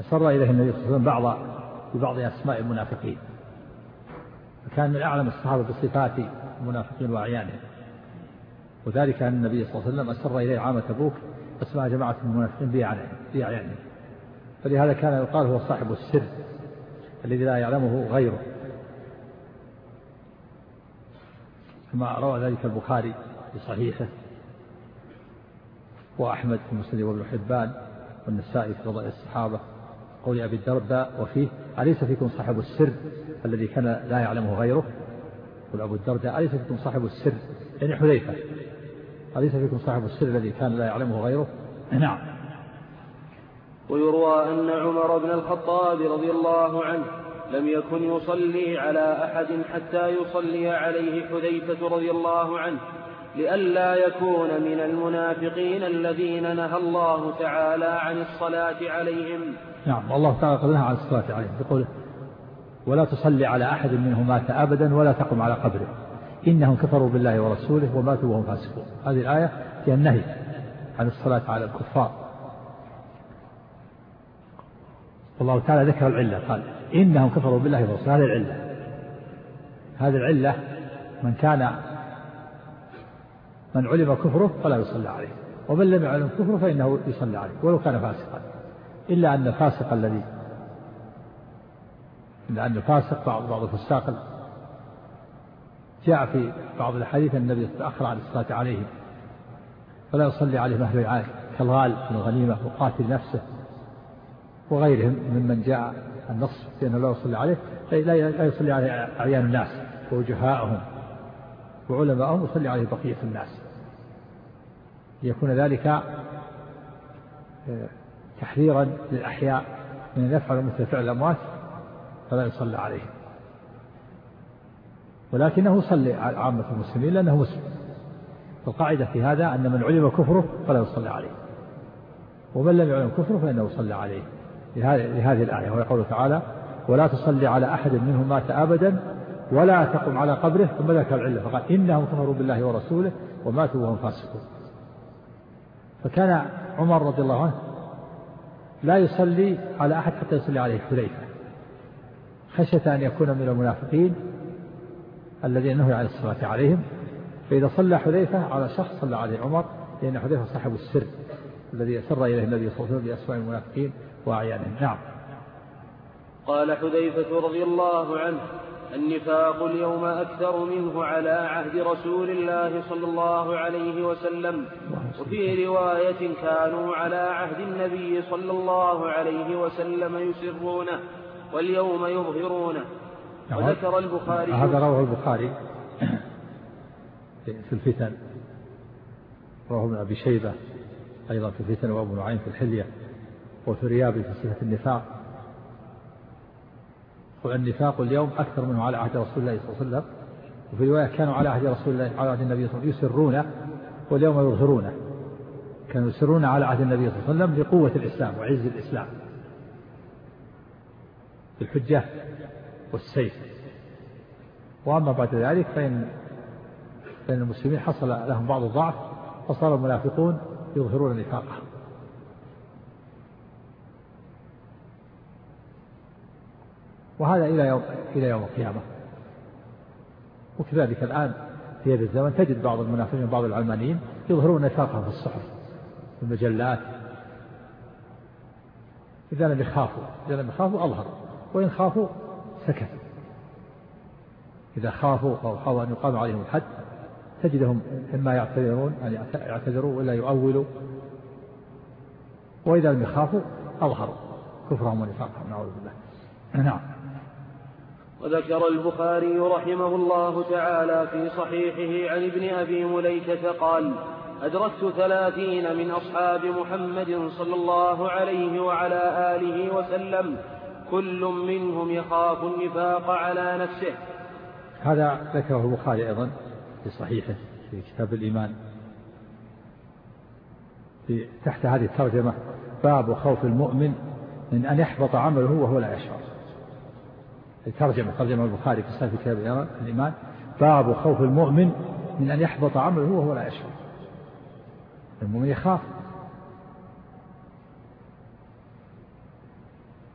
أسر إليه النبي صلى الله عليه وسلم بعض ببعض أسماء المنافقين. فكان من أعلم الصحابة بصفات المنافقين وأعيانهم. وذلك أن النبي صلى الله عليه وسلم أسر إليه عام تبوك أسماء جماعة من المنافقين بأعيانهم فلهذا كان يقال هو صاحب السر الذي لا يعلمه غيره. كما روى ذلك البخاري في صحيحه وأحمد في مسلم وابن حبان والنسائي في فضائل الصحابة. قول أبي الدرداء وفيه أليس فيكم صاحب السر الذي كان لا يعلمه غيره؟ يقول أبو الدرداء أليس فيكم صاحب السر؟ يعني حذيفة. أليس فيكم صاحب السر الذي كان لا يعلمه غيره؟ نعم. ويروى أن عمر بن الخطاب رضي الله عنه لم يكن يصلي على أحد حتى يصلي عليه حذيفة رضي الله عنه. لئلا يكون من المنافقين الذين نهى الله تعالى عن الصلاة عليهم. نعم والله تعالى قد نهى عن الصلاة عليهم يقول ولا تصلي على أحد منهم مات أبدا ولا تقم على قبره. إنهم كفروا بالله ورسوله وماتوا وهم فاسقون. هذه الآية هي النهي عن الصلاة على الكفار. والله تعالى ذكر العلة قال إنهم كفروا بالله ورسوله. هذه العلة. هذه العلة من كان من علم كفره فلا يصلى عليه ومن لم يعلم كفره فإنه يصلى عليه ولو كان فاسقا. إلا أن الفاسق الذي إلا أن الفاسق بعض بعض الفساق جاء في بعض الحديث النبي تأخر عن الصلاة عليهم فلا يصلي عليهم أهل العاد كالغال من الغنيمة وقاتل نفسه وغيرهم ممن جاء النص في أنه لا يصلي عليه لا يصلي عليه أعيان الناس ووجهاءهم وعلماءهم يصلي عليه بقية الناس. ليكون ذلك آه، تحذيرا للأحياء من أن يفعل مثل فعل الأموات فلا يصلى عليه ولكنه يصلي على عامة المسلمين لأنه مسلم. القاعدة في هذا أن من علم كفره فلا يصلى عليه. ومن لم يعلم كفره فإنه يصلى عليه. لهذه الآية. ويقول تعالى ولا تصلي على أحد منهم مات أبدا ولا تقم على قبره ثم ذكر العلة. فقال إنهم كفروا بالله ورسوله وماتوا وهم فاسقون. فكان عمر رضي الله عنه لا يصلي على أحد حتى يصلي عليه حذيفة. خشية أن يكون من المنافقين الذين نهوا عن الصلاة عليهم. فإذا صلى حذيفة على شخص صلى عليه عمر لأن حذيفة صاحب السر الذي أسر إليه النبي صلى الله عليه وسلم بأسماء المنافقين وأعيانهم. نعم. قال حذيفة رضي الله عنه النفاق اليوم أكثر منه على عهد رسول الله صلى الله عليه وسلم وفي رواية كانوا على عهد النبي صلى الله عليه وسلم يسرونه واليوم يظهرونه. نعم. وذكر البخاري هذا رواه البخاري في الفتن. رواه ابن أبي شيبة أيضا في الفتن وأبو نعيم في الحلية وفي ريابي في صفة النفاق. والنفاق اليوم أكثر منه على عهد رسول الله صلى الله عليه وسلم. وفي رواية كانوا على عهد رسول الله على عهد النبي صلى الله عليه وسلم يسرون واليوم يظهرون. كانوا يسرون على عهد النبي صلى الله عليه وسلم لقوة الإسلام وعز الإسلام. بالحجة والسيف. وأما بعد ذلك فإن فإن المسلمين حصل لهم بعض الضعف فصار المنافقون يظهرون نفاقهم. وهذا إلى يوم إلى يوم القيامة. وكذلك الآن في هذا الزمن تجد بعض المنافقين وبعض العلمانيين يظهرون نفاقهم في الصحف في المجلات. إذا لم يخافوا إذا لم يخافوا أظهروا وإن خافوا سكتوا. إذا خافوا أو خافوا أن يقام عليهم الحد تجدهم إما يعتذرون أن يعتذروا ولا يؤولوا. وإذا لم يخافوا أظهروا كفرهم ونفاقهم نعوذ بالله. نعم. وذكر البخاري رحمه الله تعالى في صحيحه عن ابن أبي مليكة قال أدركت ثلاثين من أصحاب محمد صلى الله عليه وعلى آله وسلم كل منهم يخاف النفاق على نفسه. هذا ذكره البخاري أيضا في صحيحه في كتاب الإيمان. في تحت هذه الترجمة باب خوف المؤمن من أن يحبط عمله وهو لا يشعر. الترجمة ترجمة البخاري في صحيح كتاب الإيمان. باب خوف المؤمن من أن يحبط عمله وهو لا يشعر. المؤمن يخاف.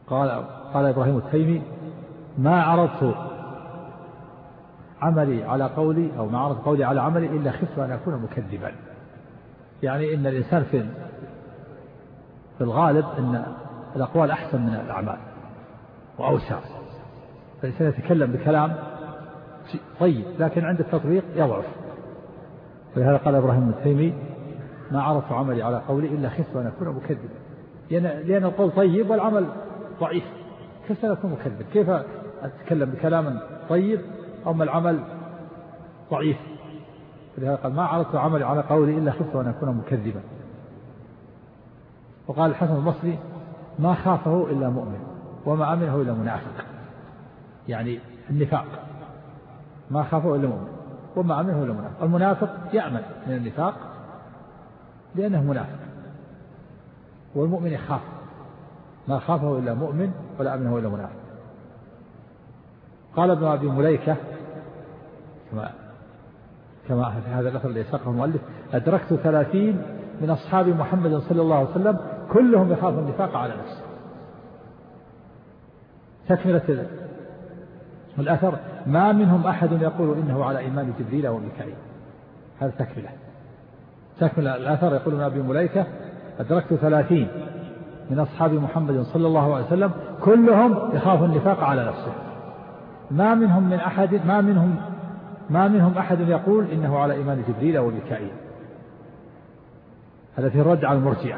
قال قال إبراهيم التيمي ما عرضت عملي على قولي أو ما عرضت قولي على عملي إلا خفت أن أكون مكذبا. يعني إن الإنسان في في الغالب أن الأقوال أحسن من الأعمال وأوسع. فالإنسان يتكلم بكلام طيب لكن عند التطبيق يضعف. ولهذا قال إبراهيم التيمي ما عرضت عملي على قولي إلا خفت أن أكون مكذبا. لأن, القول طيب والعمل ضعيف. كيف سأكون مكذب كيف أتكلم بكلام طيب أما العمل ضعيف؟ ولهذا قال ما عرضت عملي على قولي إلا خفت أن أكون مكذبا. وقال الحسن البصري ما خافه إلا مؤمن وما أمنه إلا منافق. يعني النفاق. ما خافه إلا مؤمن وما أمنه إلا منافق المنافق يأمن من النفاق لأنه منافق. والمؤمن يخاف. ما خافه إلا مؤمن ولا أمنه إلا منافق. قال ابن أبي مليكة كما كما في هذا الأثر الذي ساقه المؤلف أدركت ثلاثين من أصحاب محمد صلى الله عليه وسلم كلهم يخاف النفاق على نفسه. تكملة الأثر ما منهم أحد يقول إنه على إيمان جبريل وميكائيل هذا تكملة. تكمل الأثر يقول ابن أبي مليكة أدركت ثلاثين من أصحاب محمد صلى الله عليه وسلم كلهم يخاف النفاق على نفسه. ما منهم من أحد ما منهم ما منهم أحد يقول إنه على إيمان جبريل وميكائيل هذا في الرد على المرجئة.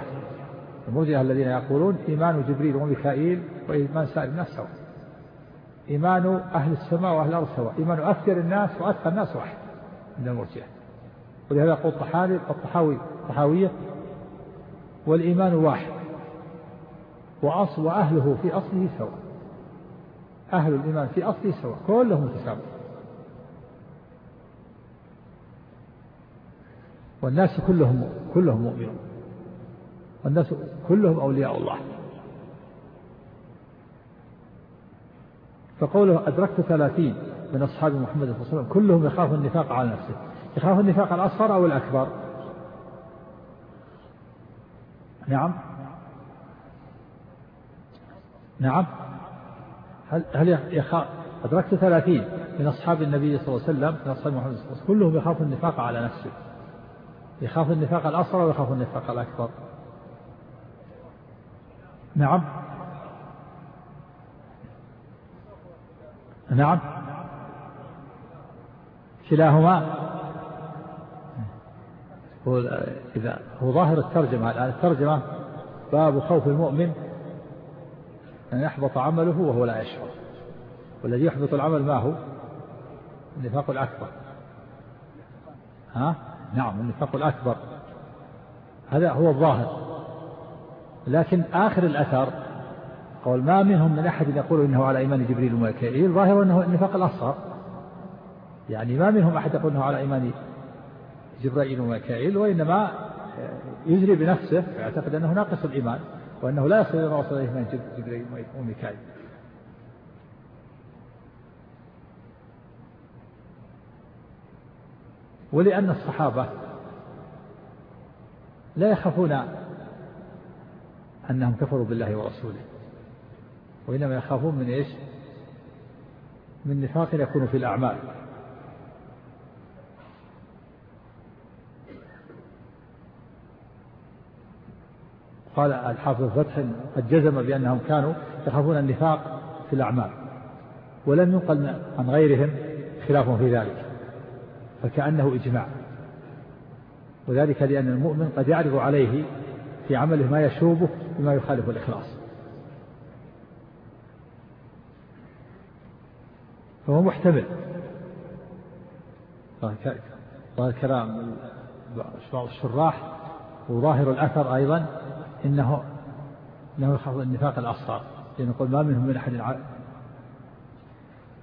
المرجئة الذين يقولون إيمان جبريل وميكائيل وإيمان سائر الناس سواء إيمان أهل السماء وأهل الأرض سواء. إيمان أكثر الناس وأتقى الناس واحد من المرجئة. ولهذا يقول الطحاوي الطحاوي الطحاوية والإيمان واحد. وأصل وأهله في أصله سواء. أهل الإيمان في أصله سواء. كلهم متساوون والناس كلهم كلهم مؤمنون. والناس كلهم أولياء الله. فقوله أدركت ثلاثين من أصحاب محمد صلى الله عليه وسلم كلهم يخاف النفاق على نفسه. يخاف النفاق الأصغر أو الأكبر. نعم. نعم. هل هل يخاف أدركت ثلاثين من أصحاب النبي صلى الله عليه وسلم من أصحاب محمد صلى الله عليه وسلم كلهم يخاف النفاق على نفسه. يخاف النفاق الأصغر ويخاف النفاق الأكبر. نعم. نعم. كلاهما. هو إذا هو ظاهر الترجمة الآن. الترجمة باب خوف المؤمن أن يحبط عمله وهو لا يشعر. والذي يحبط العمل ما هو؟ النفاق الأكبر. ها؟ نعم النفاق الأكبر. هذا هو الظاهر. لكن آخر الأثر قول ما منهم من أحد يقول إنه على إيمان جبريل وميكائيل ظاهر أنه النفاق الأصغر. يعني ما منهم أحد يقول إنه على إيمان جبرائيل وميكائيل وإنما يجري بنفسه ويعتقد أنه ناقص الإيمان وأنه لا يصل إلى ما وصل إليه من جبرائيل وميكائيل. ولأن الصحابة لا يخافون أنهم كفروا بالله ورسوله. وإنما يخافون من إيش؟ من نفاق يكون في الأعمال. قال الحافظ الفتح قد جزم بأنهم كانوا يخافون النفاق في الأعمال ولم ينقل عن غيرهم خلاف في ذلك فكأنه إجماع. وذلك لأن المؤمن قد يعرض عليه في عمله ما يشوبه بما يخالف الإخلاص. فهو محتمل. ظاهر كلام بعض الشراح وظاهر الأثر أيضا إنه إنه يخاف النفاق الأصغر لأنه يقول ما منهم من أحد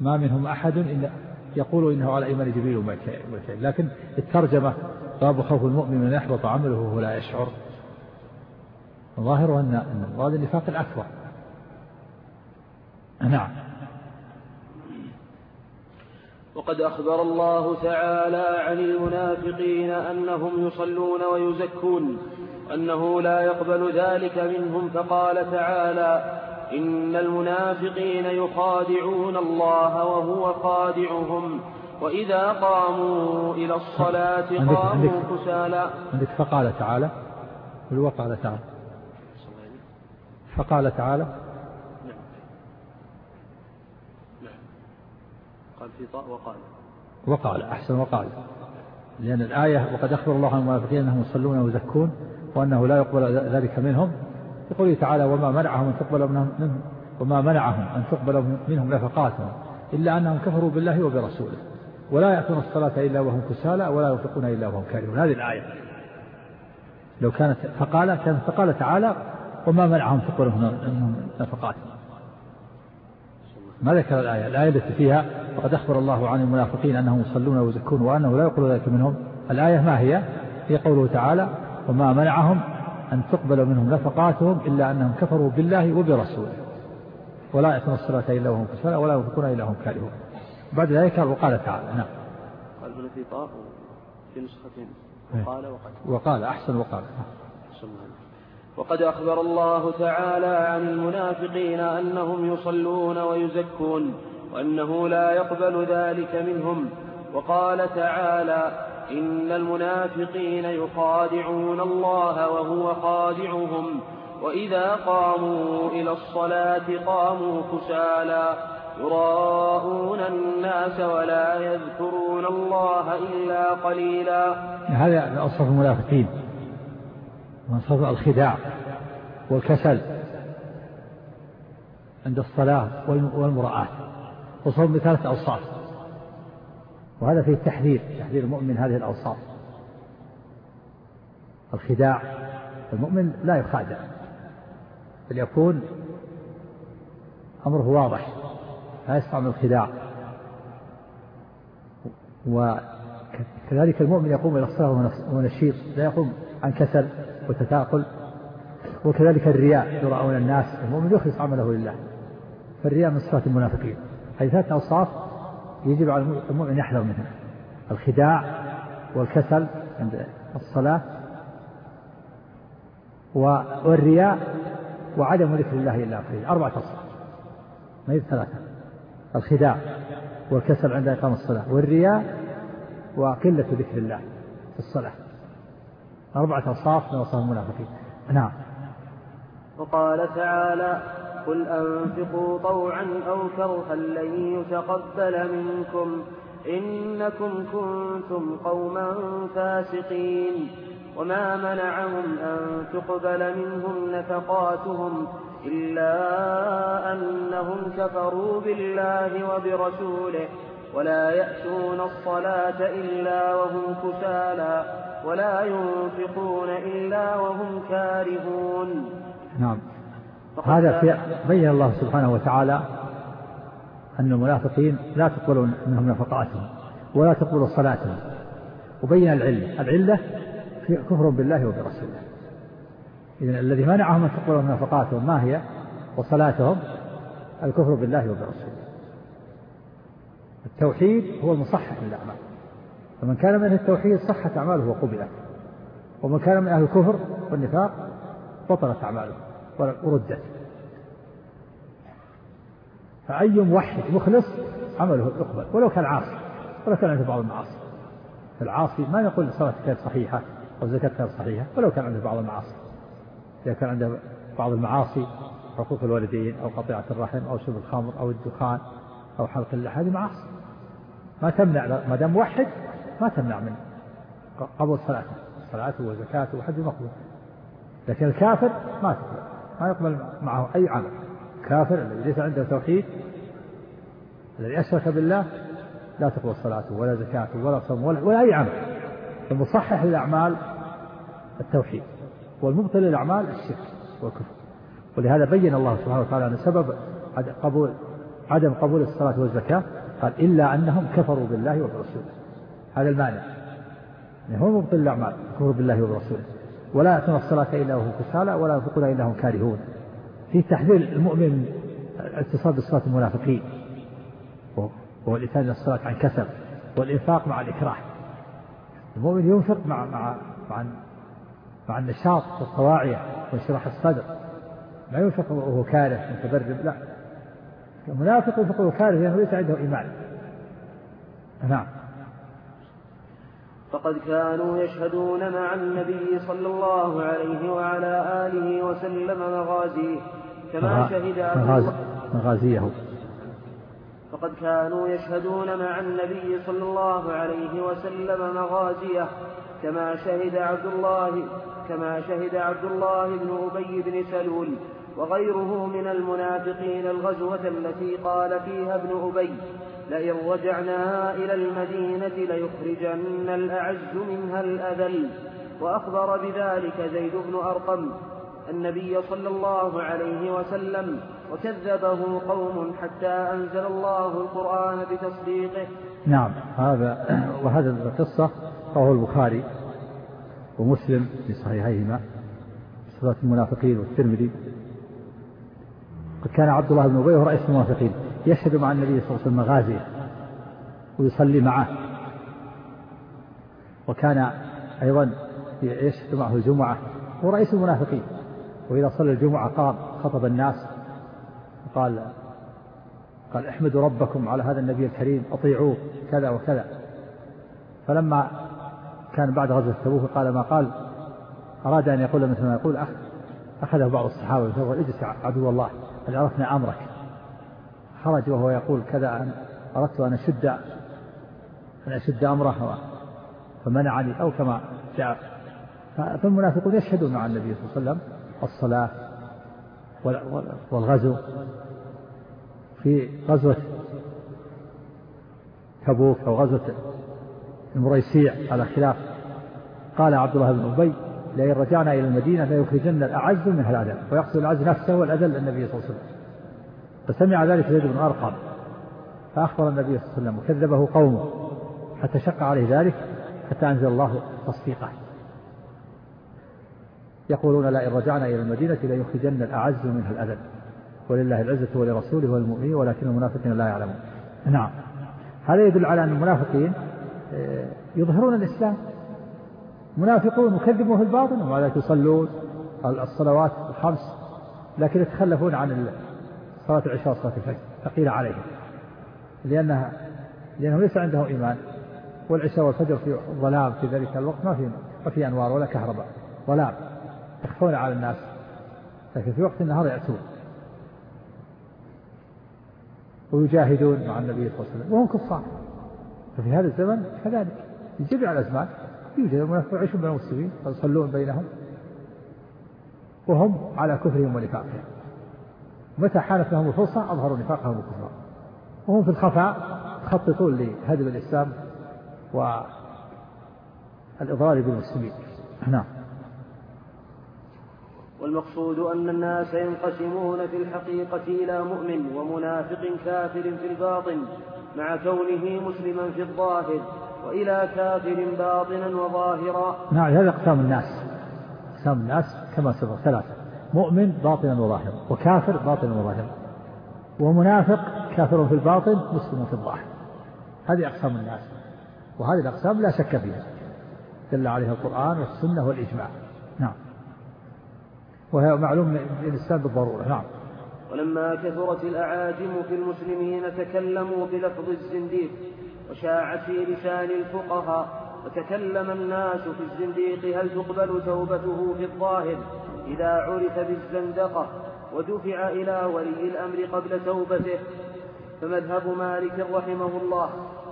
ما منهم أحد إلا يقول إنه على إيمان جبريل وميكائيل لكن الترجمة باب خوف المؤمن من يحبط عمله وهو لا يشعر. ظاهر أن المراد النفاق الأكبر. نعم. وقد أخبر الله تعالى عن المنافقين أنهم يصلون ويزكون أنه لا يقبل ذلك منهم فقال تعالى إن المنافقين يخادعون الله وهو خادعهم وإذا قاموا إلى الصلاة قاموا كسالى. عندك فقال تعالى وقال تعالى فقال تعالى نعم نعم قال في طاء وقال. وقال أحسن وقال. لأن الآية وقد أخبر الله عن المنافقين أنهم يصلون ويزكون وأنه لا يقبل ذلك منهم. يقول تعالى وما منعهم أن تقبل منهم وما منعهم أن تقبل منهم نفقاتهم إلا أنهم كفروا بالله وبرسوله. ولا يأتون الصلاة إلا وهم كسالى ولا ينفقون إلا وهم كارهون. هذه الآية. لو كانت فقال كانت فقال تعالى وما منعهم تقبل منهم نفقاتهم. ما ذكر الآية. الآية التي فيها وقد أخبر الله عن المنافقين أنهم يصلون ويزكون وأنه لا يقبل ذلك منهم. الآية ما هي؟ هي قوله تعالى وما منعهم أن تقبل منهم نفقاتهم إلا أنهم كفروا بالله وبرسوله. ولا يأتون الصلاة إلا وهم كسالى ولا ينفقون إلا وهم كارهون. بعد ذلك وقال تعالى نعم. قال هنا في نسختين. إيه. وقال وقال وقال أحسن وقال. وقد أخبر الله تعالى عن المنافقين أنهم يصلون ويزكون وأنه لا يقبل ذلك منهم وقال تعالى إن المنافقين يخادعون الله وهو خادعهم وإذا قاموا إلى الصلاة قاموا كسالى يراءون الناس ولا يذكرون الله إلا قليلا. هذا أوصف المنافقين. وصف الخداع والكسل عند الصلاة والمراءة وصف بثلاث أوصاف. وهذا فيه التحذير تحذير المؤمن هذه الأوصاف. الخداع المؤمن لا يخادع بل يكون أمره واضح لا يستعمل الخداع. وكذلك المؤمن يقوم إلى الصلاة ونشيط لا يقوم عن كسل. وتثاقل وكذلك الرياء يراءون الناس المؤمن يخلص عمله لله. فالرياء من صفات المنافقين. هذه ثلاث أوصاف يجب على المؤمن يحذر منها. الخداع والكسل عند الصلاة والرياء وعدم ذكر الله إلا قليلا. أربعة أصناف ما هي ثلاثة الخداع والكسل عند إقام الصلاة والرياء وقلة ذكر الله في الصلاة. أربعة أوصاف من أوصاف المنافقين. نعم. وقال تعالى قل أنفقوا طوعا أو كرها لن يتقبل منكم. إنكم كنتم قوما فاسقين. وما منعهم أن تقبل منهم نفقاتهم إلا أنهم كفروا بالله وبرسوله. ولا يأتون الصلاة إلا وهم كسالى. ولا ينفقون إلا وهم كارهون. نعم. هذا في بين الله سبحانه وتعالى أن المنافقين لا تقبل منهم نفقاتهم ولا تقبل صلاتهم. وبين العلة. العلة في كفر بالله وبرسوله. إذا الذي منعهم أن تقبل نفقاتهم ما هي؟ وصلاتهم؟ الكفر بالله وبرسوله. التوحيد هو المصحح للأعمال. فمن كان من التوحيد صحت أعماله وقبلت. ومن كان من أهل الكفر والنفاق بطلت أعماله وردت. فأي موحد مخلص عمله يقبل ولو كان عاصي ولو كان عنده بعض المعاصي. العاصي ما نقول صلاته كانت صحيحة أو زكاة كانت صحيحة ولو كان عنده بعض المعاصي. إذا كان عنده بعض المعاصي حقوق الوالدين أو قطيعة الرحم أو شرب الخمر أو الدخان أو حلق اللحى هذه معاصي. ما تمنع ما دام موحد ما تمنع من قبول صلاته. صلاته وزكاته وحج مقبول. لكن الكافر ما تقبل ما يقبل معه أي عمل. كافر الذي ليس عنده توحيد الذي أشرك بالله لا تقبل صلاته ولا زكاته ولا صوم ولا, ولا أي عمل. المصحح للأعمال التوحيد والمبطل للأعمال الشرك والكفر. ولهذا بين الله سبحانه وتعالى أن سبب قبول عدم قبول الصلاة والزكاة قال إلا أنهم كفروا بالله وبرسوله. هذا المانع يعني هو مبطل الأعمال كفر بالله وبرسوله. ولا يأتون الصلاة إلا وهم كسالى ولا ينفقون إلا هم كارهون. في تحذير المؤمن الاتصال بصلاة المنافقين. وهو الصلاة عن كسل والإنفاق مع الإكراه. المؤمن ينفق مع مع مع مع النشاط والطواعية وانشراح الصدر. لا ينفق وهو كاره متبرم لا. المنافق ينفق وهو كاره لأنه ليس عنده إيمان. نعم. فقد كانوا يشهدون مع النبي صلى الله عليه وعلى آله وسلم مغازيه كما شهد مغازيه. فقد كانوا يشهدون مع النبي صلى الله عليه وسلم مغازيه كما شهد عبد الله كما شهد عبد الله بن أبي بن سلول وغيره من المنافقين الغزوة التي قال فيها ابن أبي. لئن رجعنا إلى المدينة ليخرجن الأعز منها الأذل. وأخبر بذلك زيد بن أرقم النبي صلى الله عليه وسلم وكذبه قوم حتى أنزل الله القرآن بتصديقه. نعم هذا وهذا القصة رواه البخاري ومسلم في صحيحيهما صفات المنافقين والترمذي. قد كان عبد الله بن أبي رئيس المنافقين. يشهد مع النبي صلى الله عليه وسلم مغازيه ويصلي معه. وكان أيضا يشهد معه الجمعة هو رئيس المنافقين. وإذا صلى الجمعة قام خطب الناس وقال قال احمدوا ربكم على هذا النبي الكريم أطيعوه كذا وكذا. فلما كان بعد غزوة تبوك قال ما قال؟ أراد أن يقول مثل ما يقول أخذه بعض الصحابة اجلس عدو الله قد عرفنا أمرك. خرج وهو يقول كذا أن أردت أن أشد أن أشد أمره فمنعني أو كما جاء. فالمنافقون يشهدون مع النبي صلى الله عليه وسلم الصلاة والغزو في غزوة تبوك أو غزوة المريسيع على خلاف. قال عبد الله بن أبي لئن رجعنا إلى المدينة ليخرجن الأعز منها الأذل ويقصد الأعز نفسه والأذل النبي صلى الله عليه وسلم. فسمع ذلك زيد بن أرقم فأخبر النبي صلى الله عليه وسلم وكذبه قومه حتى شق عليه ذلك حتى أنزل الله تصديقه. يقولون لئن رجعنا إلى المدينة ليخرجن الأعز منها الأذل ولله العزة ولرسوله وللمؤمنين ولكن المنافقين لا يعلمون. نعم. هذا يدل على أن المنافقين آه، يظهرون الإسلام. منافقون يكذبون في الباطن ومع ذلك يصلون الصلوات الخمس لكن يتخلفون عن صلاة العشاء وصلاة الفجر ثقيلة عليهم. لأنها لأنه ليس عندهم إيمان والعشاء والفجر في ظلام في ذلك الوقت ما في ما في أنوار ولا كهرباء ظلام. يخفون على الناس لكن في وقت النهار يأتون. ويجاهدون مع النبي صلى الله عليه وسلم وهم كفار. ففي هذا الزمن كذلك. في جميع الأزمان يوجد المنافقون يعيشون بين المسلمين ويصلون بينهم. وهم على كفرهم ونفاقهم. متى حانت لهم الفرصة؟ أظهروا نفاقهم وكفرهم وهم في الخفاء يخططون لهدم الإسلام والإضرار بالمسلمين. نعم. والمقصود أن الناس ينقسمون في الحقيقة إلى مؤمن ومنافق كافر في الباطن مع كونه مسلما في الظاهر وإلى كافر باطنا وظاهرا. نعم هذا أقسام الناس. أقسام الناس كما سبق ثلاثة. مؤمن باطنا وظاهرا وكافر باطنا وظاهرا ومنافق كافر في الباطن مسلم في الظاهر. هذه أقسام الناس وهذه الأقسام لا شك فيها. دل عليها القرآن والسنة والإجماع. نعم. وهي معلوم من الإنسان بالضرورة. نعم. ولما كثرت الأعاجم في المسلمين تكلموا بلفظ الزنديق وشاعت في لسان الفقهاء وتكلم الناس في الزنديق هل تقبل توبته في الظاهر؟ إذا عرف بالزندقة ودفع إلى ولي الأمر قبل توبته. فمذهب مالك رحمه الله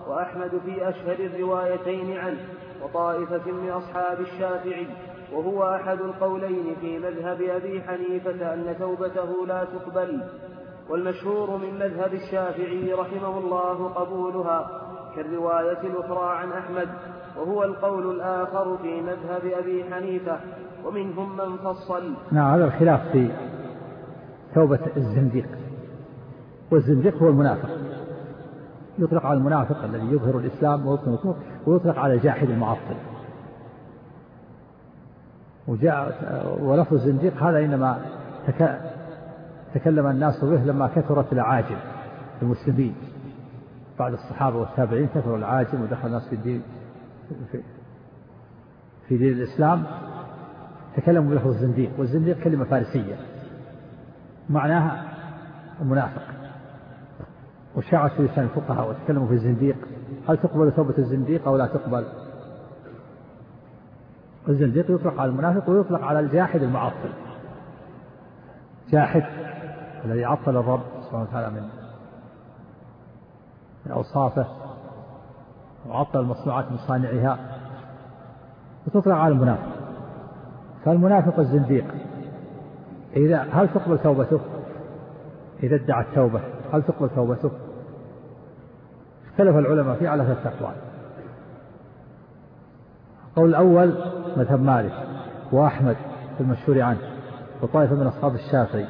وأحمد في أشهر الروايتين عنه وطائفة من أصحاب الشافعي وهو أحد القولين في مذهب أبي حنيفة أن توبته لا تقبل. والمشهور من مذهب الشافعي رحمه الله قبولها كالرواية الأخرى عن أحمد وهو القول الآخر في مذهب أبي حنيفة ومنهم من فصل. نعم هذا الخلاف في توبة الزنديق. والزنديق هو المنافق. يطلق على المنافق الذي يظهر الإسلام ويطلق, ويطلق على الجاحد المعطل. وجاء ولفظ الزنديق هذا إنما تكلم الناس به لما كثرت العاجل المسلمين. بعد الصحابة والتابعين كثروا العاجم ودخل الناس في الدين في, في دين الإسلام. تكلموا بلفظ الزنديق والزنديق كلمة فارسية. معناها المنافق. وشاعت في لسان الفقهاء وتكلموا في الزنديق. هل تقبل توبة الزنديق أو لا تقبل؟ الزنديق يطلق على المنافق ويطلق على الجاحد المعطل. جاحد الذي عطل الرب سبحانه وتعالى من من أوصافه وعطل المصنوعات من صانعها وتطلق على المنافق. فالمنافق الزنديق. إذا هل تقبل توبته؟ إذا ادعى التوبة هل تقبل توبته؟ اختلف العلماء فيه على ثلاثة أقوال. القول الأول مذهب مالك وأحمد في المشهور عنه وطائفة من أصحاب الشافعي.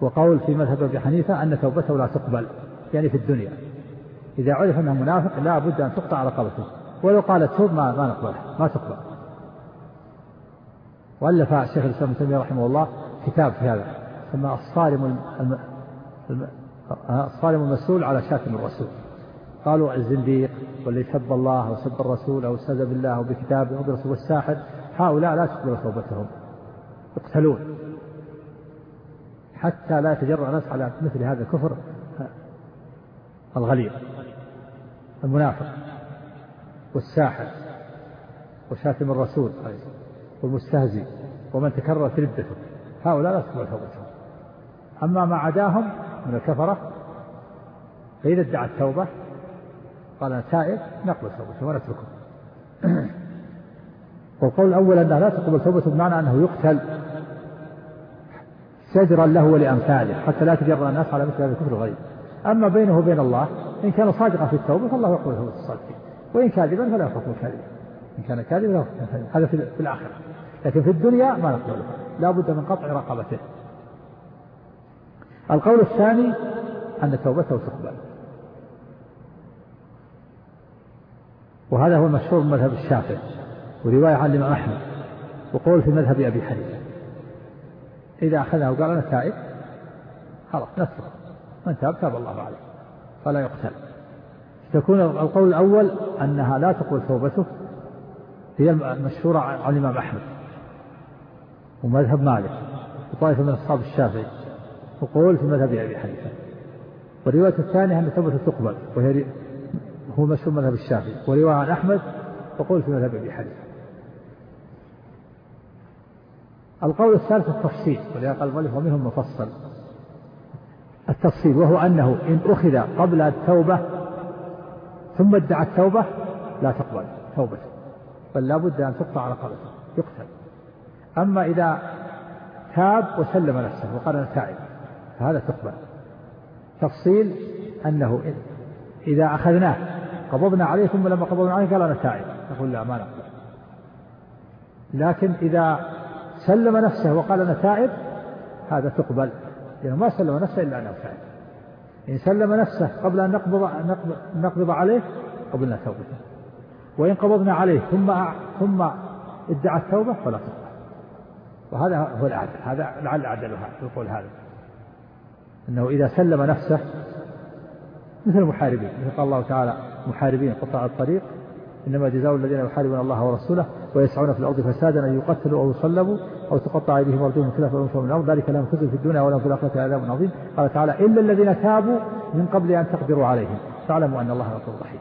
وقول في مذهب أبي حنيفة أن توبته لا تقبل يعني في الدنيا. إذا عرف أنه منافق لا بد أن تقطع رقبته. ولو قال توب ما ما نقبلها ما تقبل. وألف الشيخ الإسلام ابن تيمية رحمه الله كتاب في هذا سماه الصارم الم... الم... الصارم المسؤول على شاتم الرسول. قالوا الزنديق واللي سب الله وسب الرسول أو استهزأ بالله أو بكتابه أو برسول الساحر هؤلاء لا تقبل توبتهم يقتلون حتى لا يتجرأ الناس على مثل هذا الكفر الغليظ المنافق والساحر وشاتم الرسول والمستهزئ ومن تكررت ردته هؤلاء لا تقبل توبتهم أما ما عداهم من الكفرة فإذا ادعى التوبة قال أنا تائب نقبل توبته ونتركه *clears throat* والقول الأول أنها لا تقبل توبته بمعنى أنه يقتل زجرا له ولأمثاله حتى لا تجرأ الناس على مثل هذا الكفر الغريب. أما بينه وبين الله إن كان صادقا في التوبة فالله يقبل توبة الصادقين وإن كاذبا فلا يحكم كاذبا إن كان كاذبا هذا في الآخرة. لكن في الدنيا ما نقبله لا بد من قطع رقبته. القول الثاني أن توبته تقبل. وهذا هو المشهور من مذهب الشافعي ورواية عن الإمام أحمد وقول في مذهب أبي حنيفة. إذا أخذها وقال أنا تائب خلاص نترك من تاب تاب الله عليه. فلا يقتل. تكون القول الأول أنها لا تقبل توبته هي المشهورة عن الإمام أحمد ومذهب مالك وطائفة من أصحاب الشافعي وقول في مذهب أبي حنيفة. والرواية الثانية أن توبته تقبل وهي هو مشهور مذهب الشافعي ورواية عن أحمد وقول في مذهب أبي حنيفة. القول الثالث التفصيل ولهذا قال المؤلف ومنهم مفصل. التفصيل وهو أنه إن أخذ قبل التوبة ثم ادعى التوبة لا تقبل توبته بل لا بد أن تقطع رقبته يقتل. أما إذا تاب وسلم نفسه وقال أنا تائب فهذا تقبل. تفصيل أنه إذا أخذناه قبضنا عليه ثم لما قبضنا عليه قال أنا تائب. نقول لا ما نقبل. لكن إذا سلم نفسه وقال أنا تائب هذا تقبل. لأنه ما سلم نفسه إلا أنه تائب. إن سلم نفسه قبل أن نقبض نقبض عليه قبلنا توبته. وإن قبضنا عليه ثم ثم ادعى التوبة فلا تقبل وهذا هو العدل. هذا لعل عدلها يقول هذا. أنه إذا سلم نفسه مثل المحاربين. مثل قال الله تعالى محاربين قطع الطريق. إنما جزاء الذين يحاربون الله ورسوله ويسعون في الأرض فسادا أن يقتلوا أو يصلبوا أو تقطع أيديهم وأرجلهم من خلاف وينفوا من الأرض. ذلك لهم خزي في الدنيا ولهم في الآخرة عذاب عظيم. قال تعالى إلا الذين تابوا من قبل أن تقدروا عليهم. فاعلموا أن الله غفور رحيم.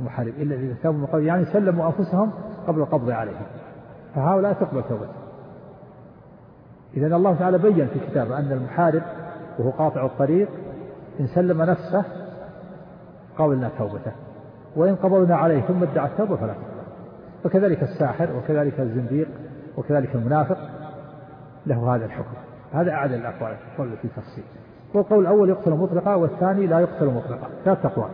المحارب إلا الذين تابوا من قبل يعني سلموا أنفسهم قبل القبض عليهم. فهؤلاء تقبل توبته إذا الله تعالى بين في كتابه أن المحارب وهو قاطع الطريق إن سلم نفسه قابلنا توبته. وإن قبضنا عليه ثم ادعى التوبة فلا تقبل وكذلك الساحر وكذلك الزنديق وكذلك المنافق له هذا الحكم. هذا أعدل الأقوال في تفصيل. والقول الأول يقتل مطلقا والثاني لا يقتل مطلقا. ثلاث أقوال.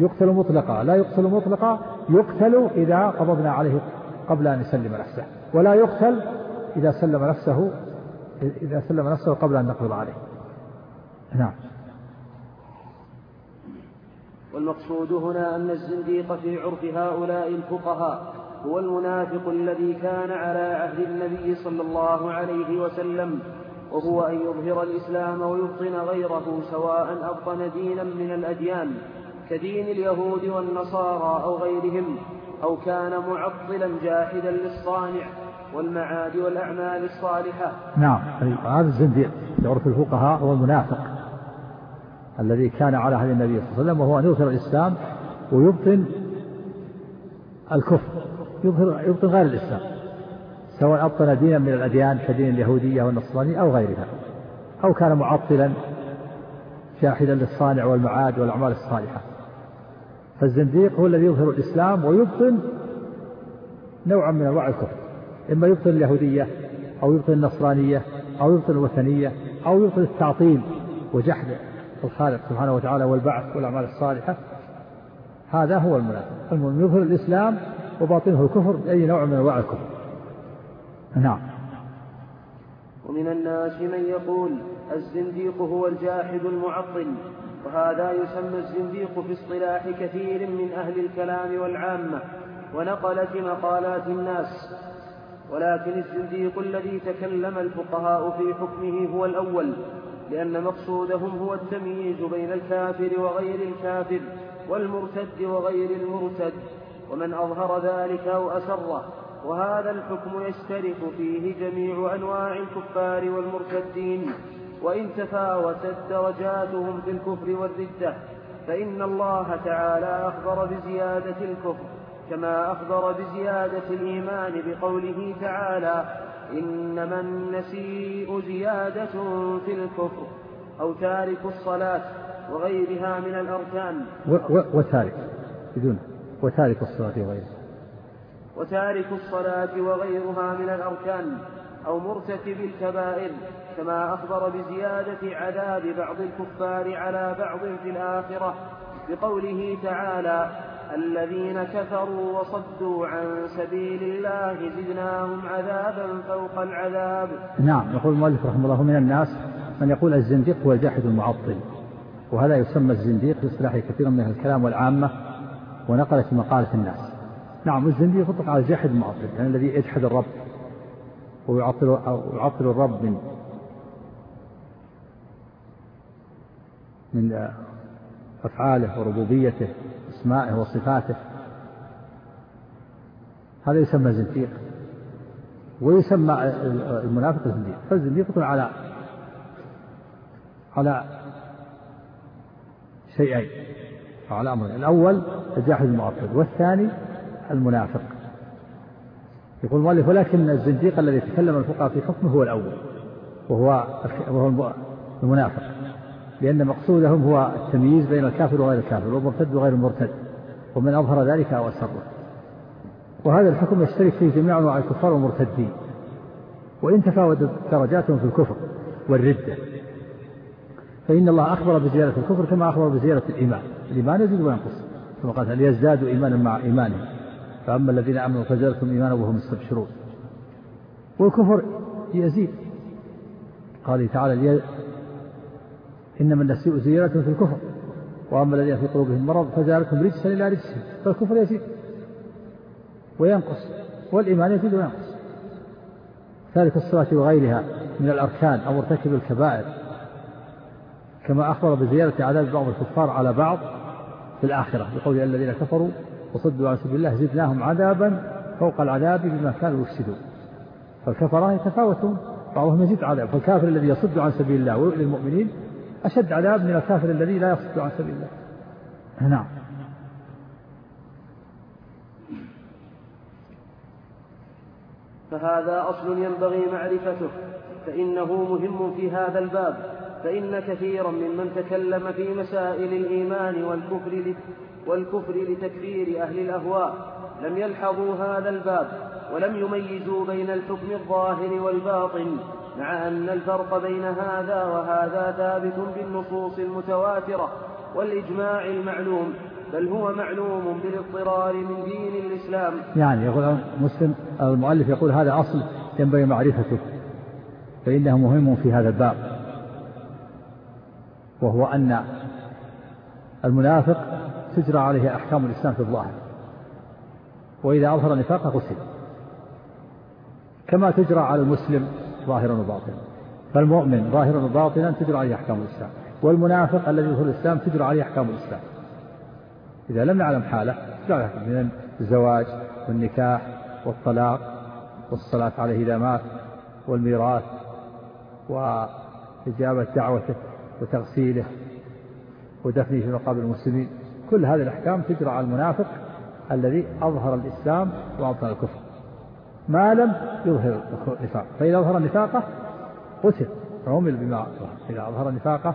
يقتل مطلقا لا يقتل مطلقا يقتل إذا قبضنا عليه قبل أن يسلم نفسه ولا يقتل إذا سلم نفسه إذا سلم نفسه قبل أن نقبض عليه. نعم. والمقصود هنا أن الزنديق في عرف هؤلاء الفقهاء هو المنافق الذي كان على عهد النبي صلى الله عليه وسلم وهو أن يظهر الإسلام ويبطن غيره سواء أبطن دينا من الأديان. كدين اليهود والنصارى أو غيرهم أو كان معطلا جاحدا للصانع والمعاد والأعمال الصالحة. نعم هذا الزنديق يعرف الفقهاء هو المنافق الذي كان على هدي النبي صلى الله عليه وسلم وهو أن يظهر الإسلام ويبطن الكفر يظهر يبطن غير الإسلام سواء أبطن دينا من الأديان كدين اليهودية والنصرانية أو غيرها أو كان معطلا شاهدا للصانع والمعاد والأعمال الصالحة. فالزنديق هو الذي يظهر الإسلام ويبطن نوعا من أنواع الكفر. إما يبطن اليهودية أو يبطن النصرانية أو يبطن الوثنية أو يبطن التعطيل وجحد الخالق سبحانه وتعالى والبعث والأعمال الصالحة. هذا هو المنافق. المؤمن يظهر الإسلام وباطنه الكفر بأي نوع من أنواع الكفر. نعم. ومن الناس من يقول الزنديق هو الجاحد المعطل. وهذا يسمى الزنديق في اصطلاح كثير من أهل الكلام والعامة ونقلة مقالات الناس. ولكن الزنديق الذي تكلم الفقهاء في حكمه هو الأول لأن مقصودهم هو التمييز بين الكافر وغير الكافر والمرتد وغير المرتد ومن أظهر ذلك أو أسره. وهذا الحكم يشترك فيه جميع أنواع الكفار والمرتدين. وإن تفاوتت درجاتهم في الكفر والردة فإن الله تعالى أخبر بزيادة الكفر كما أخبر بزيادة الإيمان بقوله تعالى إنما النسيء زيادة في الكفر أو تارك الصلاة وغيرها من الأركان. وتارك بدون وتارك الصلاة وغيرها. وتارك الصلاة وغيرها من الأركان. أو مرتكب الكبائر كما أخبر بزيادة عذاب بعض الكفار على بعض في الآخرة بقوله تعالى الذين كفروا وصدوا عن سبيل الله زدناهم عذابا فوق العذاب. نعم يقول المؤلف رحمه الله من الناس من يقول الزنديق هو الجاحد المعطل وهذا يسمى الزنديق في اصطلاح كثير من الكلام والعامة ونقلت مقالة الناس. نعم الزنديق يطلق على الجاحد المعطل يعني الذي يجحد الرب. ويعطل يعطل الرب من من أفعاله وربوبيته أسمائه وصفاته. هذا يسمى زنديق. ويسمى المنافق زنديق فالزنديق على على شيئين على أمرين. الأول الجاحد المعطل والثاني المنافق. يقول المؤلف ولكن الزنديق الذي تكلم الفقهاء في حكمه هو الأول وهو وهو المنافق لأن مقصودهم هو التمييز بين الكافر وغير الكافر والمرتد وغير المرتد ومن أظهر ذلك أو أسره وهذا الحكم يشترك فيه جميع أنواع الكفار والمرتدين وإن تفاوتت درجاتهم في الكفر والردة فإن الله أخبر بزيادة الكفر كما أخبر بزيادة الإيمان الإيمان يزيد وينقص كما قال ليزدادوا إيمانا مع إيمانهم؟ فأما الذين آمنوا فزادتهم إيمانا وهم يستبشرون. والكفر يزيد. قال تعالى إنما النسيء زيادة في الكفر. وأما الذين في قلوبهم مرض فزادتهم رجسا إلى رجسهم فالكفر يزيد. وينقص. والإيمان يزيد وينقص. ذلك الصلاة وغيرها من الأركان أو مرتكب الكبائر. كما أخبر بزيادة عذاب بعض الكفار على بعض في الآخرة. بقول الذين كفروا وصدوا عن سبيل الله زدناهم عذابا فوق العذاب بما كانوا يفسدون. فالكفرة يتفاوتون بعضهم يزيد عذاب. فالكافر الذي يصد عن سبيل الله ويؤذي المؤمنين أشد عذاب من الكافر الذي لا يصد عن سبيل الله. نعم. فهذا أصل ينبغي معرفته فإنه مهم في هذا الباب فإن كثيرا ممن تكلم في مسائل الإيمان والكفر والكفر لتكفير أهل الأهواء لم يلحظوا هذا الباب ولم يميزوا بين الحكم الظاهر والباطن مع أن الفرق بين هذا وهذا ثابت بالنصوص المتواترة والإجماع المعلوم بل هو معلوم بالاضطرار من دين الإسلام. يعني يقول مسلم المؤلف يقول هذا أصل ينبغي معرفته فإنه مهم في هذا الباب وهو أن المنافق تجرى عليه أحكام الإسلام في الظاهر. وإذا أظهر نفاقه قتل كما تجرى على المسلم ظاهرا وباطنا. فالمؤمن ظاهرا وباطنا تجرى عليه أحكام الإسلام. والمنافق الذي يظهر الإسلام تجرى عليه أحكام الإسلام. إذا لم نعلم حاله من الزواج والنكاح والطلاق والصلاة عليه إذا مات والميراث وإجابة دعوته وتغسيله ودفنه في مقابر المسلمين. كل هذه الأحكام تجرى على المنافق الذي أظهر الإسلام وأبطل الكفر. ما لم يظهر النفاق. فإذا أظهر نفاقه قتل عمل بما إذا أظهر نفاقه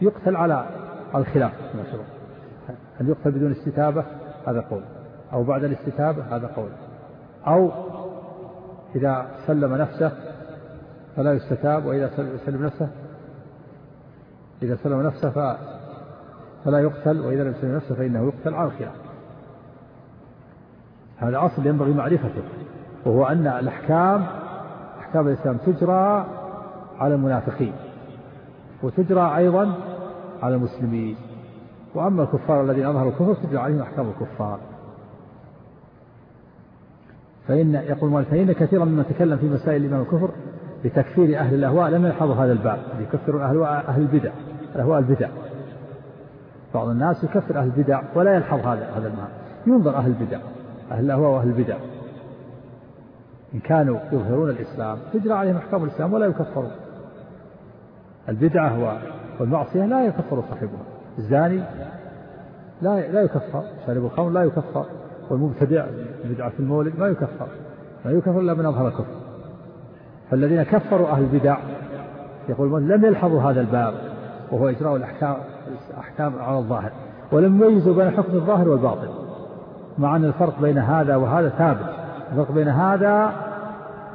يقتل على الخلاف المشروع هل يقتل بدون استتابة؟ هذا قول. أو بعد الاستتابة؟ هذا قول. أو إذا سلم نفسه فلا يستتاب وإذا سلم نفسه إذا سلم نفسه فلا يقتل وإذا لم يسلم نفسه فإنه يقتل على الخلاف. هذا أصل ينبغي معرفته وهو أن الأحكام أحكام الإسلام تجرى على المنافقين وتجرى أيضا على المسلمين. وأما الكفار الذين أظهروا الكفر تجرى عليهم أحكام الكفار. فإن يقول فإن كثيرا ممن تكلم في مسائل الإيمان والكفر بتكفير أهل الأهواء لم يلحظوا هذا الباب. يكفر أهل البدع الأهواء البدع. بعض الناس يكفر أهل البدع ولا يلحظ هذا هذا المعنى ينظر أهل البدع أهل الأهواء وأهل البدع. إن كانوا يظهرون الإسلام تجرى عليهم أحكام الإسلام ولا يكفرون. البدعة والمعصية لا يكفر صاحبها. الزاني لا لا يكفر. شارب الخمر لا يكفر. والمبتدع بدعة في المولد ما يكفر. لا يكفر إلا من أظهر الكفر. فالذين كفروا أهل البدع يقول لم يلحظوا هذا الباب وهو إجراء الأحكام. أحكام على الظاهر. ولم يميزوا بين حكم الظاهر والباطن. مع أن الفرق بين هذا وهذا ثابت. الفرق بين هذا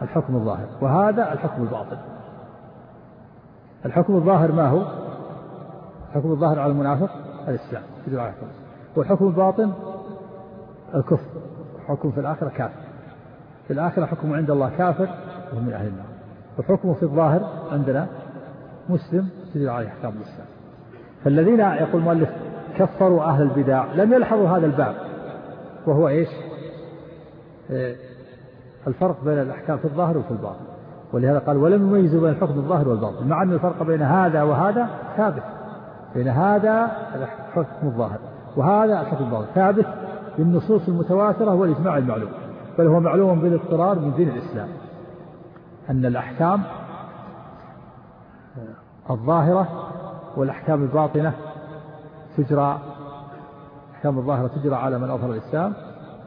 الحكم الظاهر وهذا الحكم الباطن. الحكم الظاهر ما هو؟ الحكم الظاهر على المنافق الإسلام. والحكم الباطن الكفر. حكم في الآخرة كافر. في الآخرة حكم عند الله كافر وهو من أهل النار. وحكمه في الظاهر عندنا مسلم تجري عليه أحكام الإسلام. فالذين يقول المؤلف كفروا أهل البدع لم يلحظوا هذا الباب وهو إيش؟ إيه الفرق بين الأحكام في الظاهر وفي الباطن. ولهذا قال ولم يميزوا بين الحكم الظاهر والباطن. مع أن الفرق بين هذا وهذا ثابت بين هذا الحكم الظاهر وهذا الحكم الباطن ثابت بالنصوص المتواترة والإجماع المعلوم. بل هو معلوم بالاضطرار من دين الإسلام أن الأحكام الظاهرة والأحكام الباطنة تجرى الأحكام الظاهرة تجرى على من أظهر الإسلام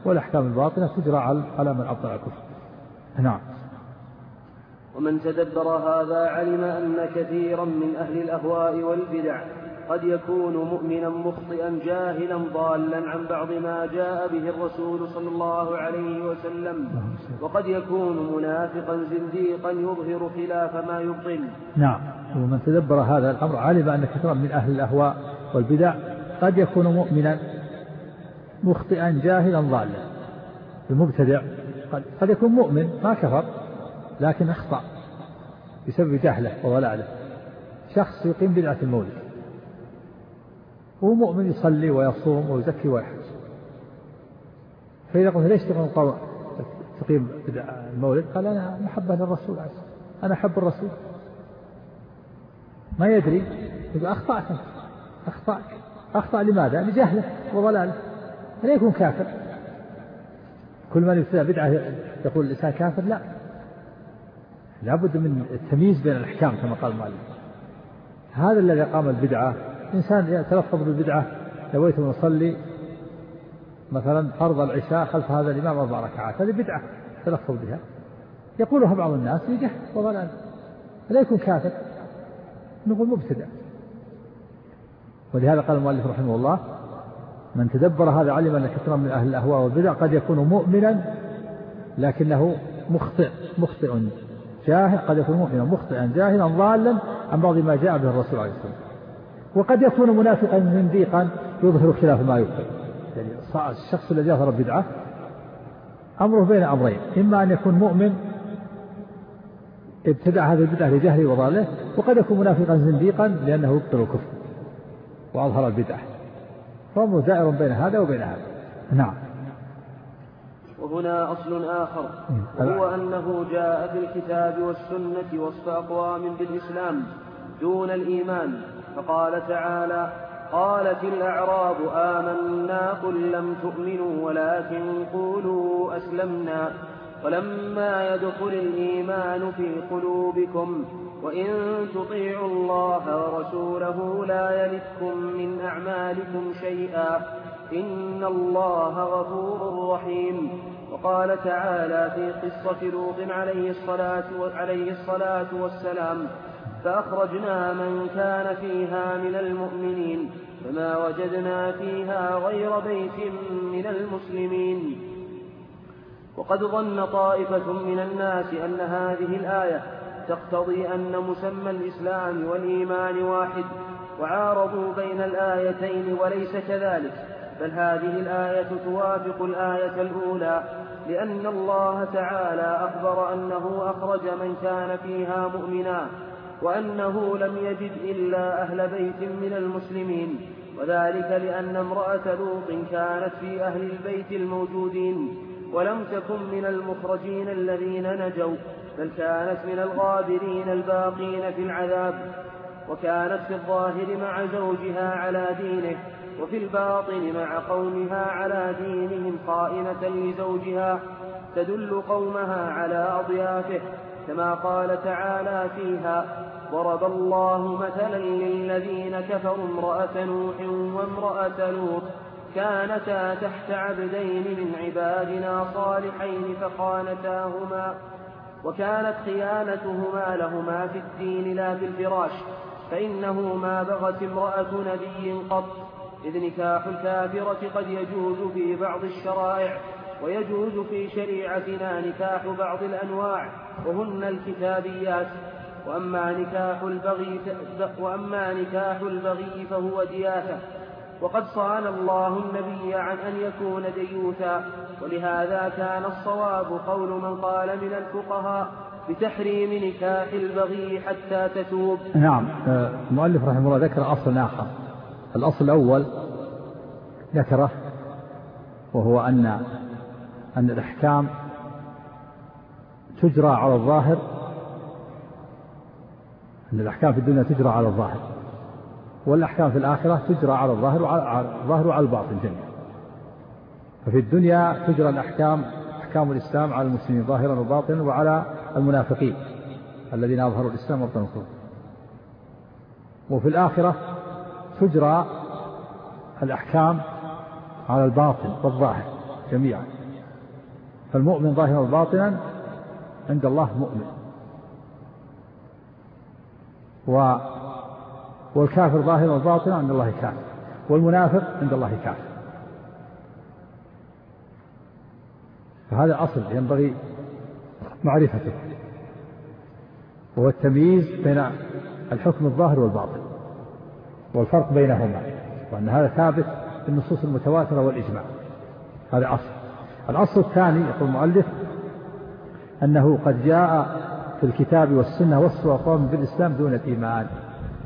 والأحكام الباطنة تجرى على من أبطل الكفر. نعم. ومن تدبر هذا علم أن كثيرا من أهل الأهواء والبدع قد يكون مؤمنا مخطئا جاهلا ضالا عن بعض ما جاء به الرسول صلى الله عليه وسلم. وقد يكون منافقا زنديقا يظهر خلاف ما يبطل. نعم. ومن تدبر هذا الأمر علم أن كثيرا من أهل الأهواء والبدع قد يكون مؤمنا مخطئا جاهلا ضالا. المبتدع قد, قد يكون مؤمن ما كفر لكن أخطأ بسبب جهله وضلاله. شخص يقيم بدعة المولد. هو مؤمن يصلي ويصوم ويزكي ويحج. فإذا قلت ليش تقيم تقيم المولد؟ قال أنا محبة للرسول عليه أنا أحب الرسول. ما يدري. يقول أخطأت أخطأ أخطأ لماذا؟ لجهله وضلاله. لا يكون كافر؟ كل من يبتدع بدعة يقول الإنسان كافر؟ لا. لابد من التمييز بين الأحكام كما قال المؤلف. هذا الذي قام البدعة إنسان يتلفظ بالبدعة نويت أن أصلي مثلا فرض العشاء خلف هذا الإمام أربع ركعات هذه بدعة تلفظ بها. يقولها بعض الناس لجهل وضلال لا يكون كافر. نقول مبتدع. ولهذا قال المؤلف رحمه الله من تدبر هذا علم أن كثيرا من أهل الأهواء والبدع قد يكون مؤمنا لكنه مخطئ مخطئ جاهل قد يكون مؤمنا مخطئا جاهلا ضالا عن بعض ما جاء به الرسول عليه الصلاة والسلام. وقد يكون منافقا زنديقا يظهر خلاف ما يبطل يعني الشخص الذي يظهر البدعة أمره بين أمرين إما أن يكون مؤمن ابتدع هذه البدعة لجهله وضاله وقد يكون منافقا زنديقا لأنه يبطل الكفر وأظهر البدعة. فأمره دائر بين هذا وبين هذا. نعم. وهنا أصل آخر. وهو أنه جاء في الكتاب والسنة وصف أقوام بالإسلام دون الإيمان. فقال تعالى قالت الأعراب آمنا قل لم تؤمنوا ولكن قولوا أسلمنا ولما يدخل الإيمان في قلوبكم وإن تطيعوا الله ورسوله لا يلدكم من أعمالكم شيئا إن الله غفور رحيم وقال تعالى في قصة لوط عليه الصلاة, عليه الصلاة والسلام فأخرجنا من كان فيها من المؤمنين فما وجدنا فيها غير بيت من المسلمين. وقد ظن طائفة من الناس أن هذه الآية تقتضي أن مسمى الإسلام والإيمان واحد وعارضوا بين الآيتين وليس كذلك. بل هذه الآية توافق الآية الأولى لأن الله تعالى أخبر أنه أخرج من كان فيها مؤمنا وأنه لم يجد إلا أهل بيت من المسلمين وذلك لأن امرأة لوط كانت في أهل البيت الموجودين ولم تكن من المخرجين الذين نجوا بل كانت من الغابرين الباقين في العذاب وكانت في الظاهر مع زوجها على دينه وفي الباطن مع قومها على دينهم خائنة لزوجها تدل قومها على أضيافه. كما قال تعالى فيها ضرب الله مثلا للذين كفروا امرأة نوح وامرأة لوط كانتا تحت عبدين من عبادنا صالحين فخانتاهما وكانت خيانتهما لهما في الدين لا في الفراش فإنه ما بغت امرأة نبي قط إذ نكاح الكافرة قد يجوز في بعض الشرائع ويجوز في شريعتنا نكاح بعض الأنواع وهن الكتابيات. وأما نكاح البغي وأما نكاح البغي فهو دياثة. وقد صان الله النبي عن أن يكون ديوثا. ولهذا كان الصواب قول من قال من الفقهاء بتحريم نكاح البغي حتى تتوب. نعم آه، المؤلف رحمه الله ذكر أصل آخر. الأصل الأول ذكره وهو أن أن الأحكام تجرى على الظاهر أن الأحكام في الدنيا تجرى على الظاهر والأحكام في الآخرة تجرى على الظاهر وعلى الظاهر وعلى الباطن جميعا. ففي الدنيا تجرى الأحكام أحكام الإسلام على المسلمين ظاهرا وباطنا وعلى المنافقين الذين أظهروا الإسلام وابطنوا الكفر. وفي الآخرة تجرى الأحكام على الباطن والظاهر جميعا. فالمؤمن ظاهرا وباطنا عند الله مؤمن. و والكافر ظاهرا وباطنا عند الله كافر. والمنافق عند الله كافر. فهذا أصل ينبغي معرفته. وهو التمييز بين الحكم الظاهر والباطن والفرق بينهما وأن هذا ثابت في النصوص المتواترة والإجماع. هذا أصل. الأصل الثاني يقول المؤلف أنه قد جاء في الكتاب والسنة وصف أقوام بالإسلام دون الإيمان.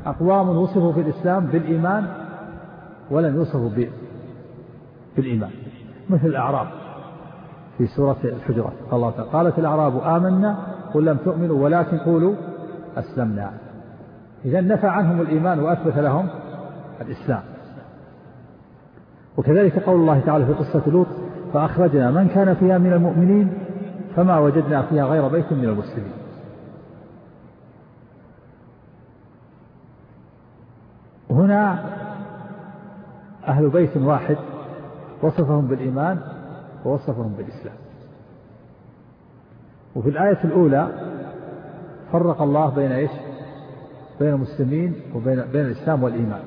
أقوام وصفوا في الإسلام بالإيمان ولم يوصفوا بالإيمان. مثل الأعراب في سورة الحجرات الله تعالى قالت الأعراب آمنا قل لم تؤمنوا ولكن قولوا أسلمنا. إذا نفى عنهم الإيمان وأثبت لهم الإسلام. وكذلك قول الله تعالى في قصة لوط فأخرجنا من كان فيها من المؤمنين فما وجدنا فيها غير بيت من المسلمين. هنا أهل بيت واحد وصفهم بالإيمان ووصفهم بالإسلام. وفي الآية الأولى فرق الله بين إيش؟ بين المسلمين وبين بين الإسلام والإيمان.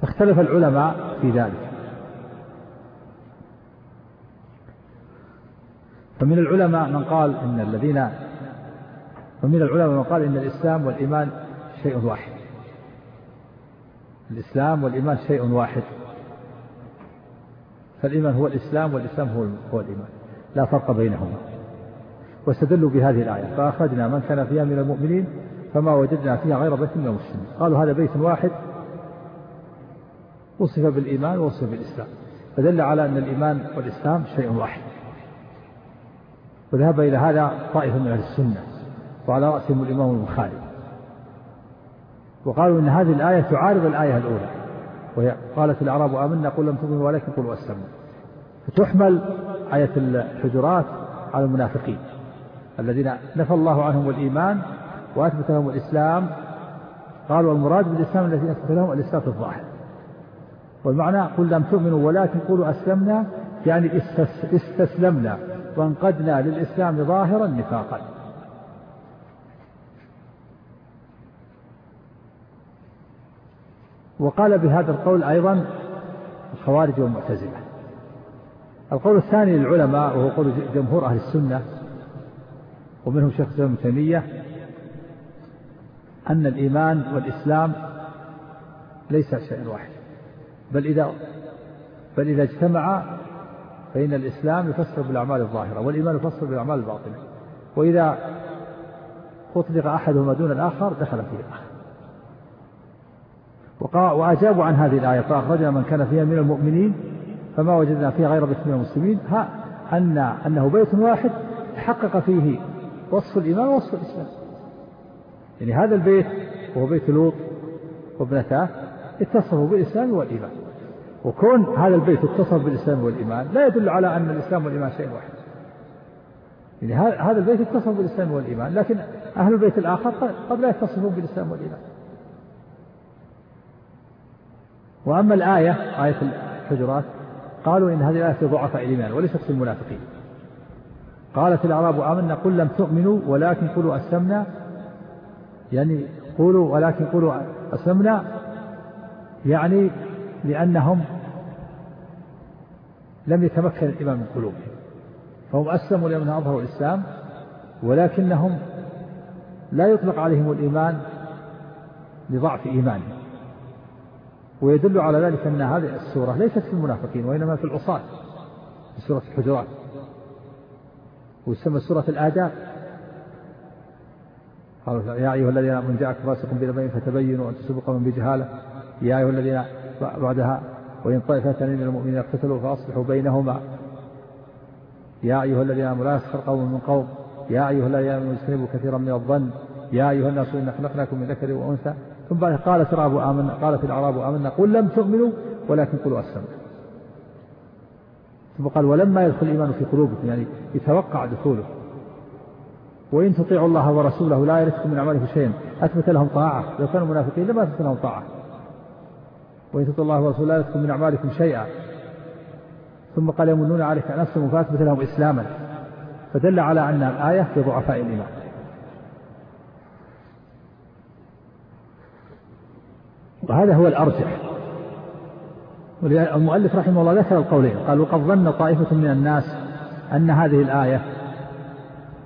فاختلف العلماء في ذلك. فمن العلماء من قال إن الذين ومن العلماء من قال إن الإسلام والإيمان شيء واحد. الإسلام والإيمان شيء واحد. فالإيمان هو الإسلام والإسلام هو هو الإيمان. لا فرق بينهما. واستدلوا بهذه الآية. فأخرجنا من كان فيها من المؤمنين فما وجدنا فيها غير بيت من المسلمين. قالوا هذا بيت واحد. وصف بالإيمان ووصف بالإسلام. فدل على أن الإيمان والإسلام شيء واحد. وذهب إلى هذا طائفة من أهل السنة وعلى رأسهم الإمام البخاري. وقالوا إن هذه الآية تعارض الآية الأولى. وهي قالت الأعراب آمنا قل لم تؤمنوا ولكن قلوا أسلمنا فتحمل آية الحجرات على المنافقين الذين نفى الله عنهم الإيمان وأثبت لهم الإسلام. قالوا المراد بالإسلام الذي أثبت لهم الإسلام في الظاهر. والمعنى قل لم تؤمنوا ولكن قولوا أسلمنا يعني استسلمنا. وانقدنا للإسلام ظاهرا نفاقا. وقال بهذا القول أيضا الخوارج والمعتزلة. القول الثاني للعلماء وهو قول جمهور أهل السنة ومنهم شيخ الإسلام تيمية أن الإيمان والإسلام ليس شيء واحد بل إذا بل إذا اجتمع فإن الإسلام يفسر بالأعمال الظاهرة والإيمان يفسر بالأعمال الباطنة. وإذا أطلق أحدهما دون الآخر دخل فيه الآخر وأجابوا عن هذه الآية فأخرجنا من كان فيها من المؤمنين فما وجدنا فيها غير بيت من المسلمين. ها أن أنه بيت واحد تحقق فيه وصف الإيمان ووصف الإسلام. يعني هذا البيت وهو بيت لوط وابنتاه اتصفوا بالإسلام والإيمان. وكون هذا البيت اتصف بالإسلام والإيمان لا يدل على أن الإسلام والإيمان شيء واحد. يعني هذا البيت اتصف بالإسلام والإيمان لكن أهل البيت الآخر قد لا يتصفون بالإسلام والإيمان. وأما الآية آية الحجرات قالوا إن هذه الآية في ضعفاء الإيمان وليست في المنافقين. قالت الأعراب آمنا قل لم تؤمنوا ولكن قولوا أسلمنا. يعني قولوا ولكن قولوا أسلمنا يعني لأنهم لم يتمكن الإيمان من قلوبهم. فهم أسلموا لأنهم أظهروا الإسلام ولكنهم لا يطلق عليهم الإيمان لضعف إيمانهم. ويدل على ذلك أن هذه السورة ليست في المنافقين وإنما في العصاة في سورة الحجرات. ويسمى سورة الآداب. قال يا أيها الذين آمنوا جاءك فاسق بنبأ فتبينوا أن تصيبوا قوما بجهالة. يا أيها الذين بعدها وإن طائفتان من المؤمنين اقتتلوا فأصلحوا بينهما. يا أيها الذين آمنوا لا يسخر قوم من قوم. يا أيها الذين آمنوا اجتنبوا كثيرا من الظن. يا أيها الناس إنا خلقناكم من ذكر وأنثى. ثم بعد قالت الأعراب آمنا قالت الأعراب آمنا قل لم تؤمنوا ولكن قلوا أسلمنا ثم قال ولما يدخل الإيمان في قلوبكم يعني يتوقع دخوله. وإن تطيعوا الله ورسوله لا يرثكم من أعمالكم شيئا. أثبت لهم طاعة. لو كانوا منافقين لما أثبت لهم طاعة. وإن تطيعوا الله ورسوله لا من أعمالكم شيئا. ثم قال يمنون عليك أن أسلموا فأثبت لهم إسلاما. فدل على أن الآية في ضعفاء الإيمان. وهذا هو الأرجح. المؤلف رحمه الله ذكر القولين. قال وقد ظن طائفة من الناس أن هذه الآية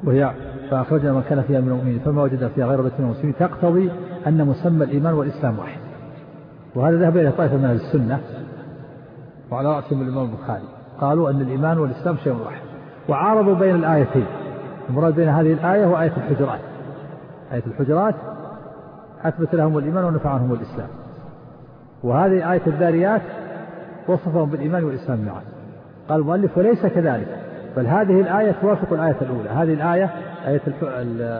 وهي فأخرجنا من كان فيها من المؤمنين فما وجد فيها غير بيت المسلمين تقتضي أن مسمى الإيمان والإسلام واحد. وهذا ذهب إلى طائفة من السنة وعلى رأسهم الإمام البخاري. قالوا أن الإيمان والإسلام شيء واحد. وعارضوا بين الآيتين. المراد بين هذه الآية وآية الحجرات. آية الحجرات أثبت لهم الإيمان ونفع عنهم الإسلام. وهذه آية الذاريات وصفهم بالإيمان والإسلام معا. قال المؤلف وليس كذلك بل هذه الآية توافق الآية الأولى. هذه الآية آية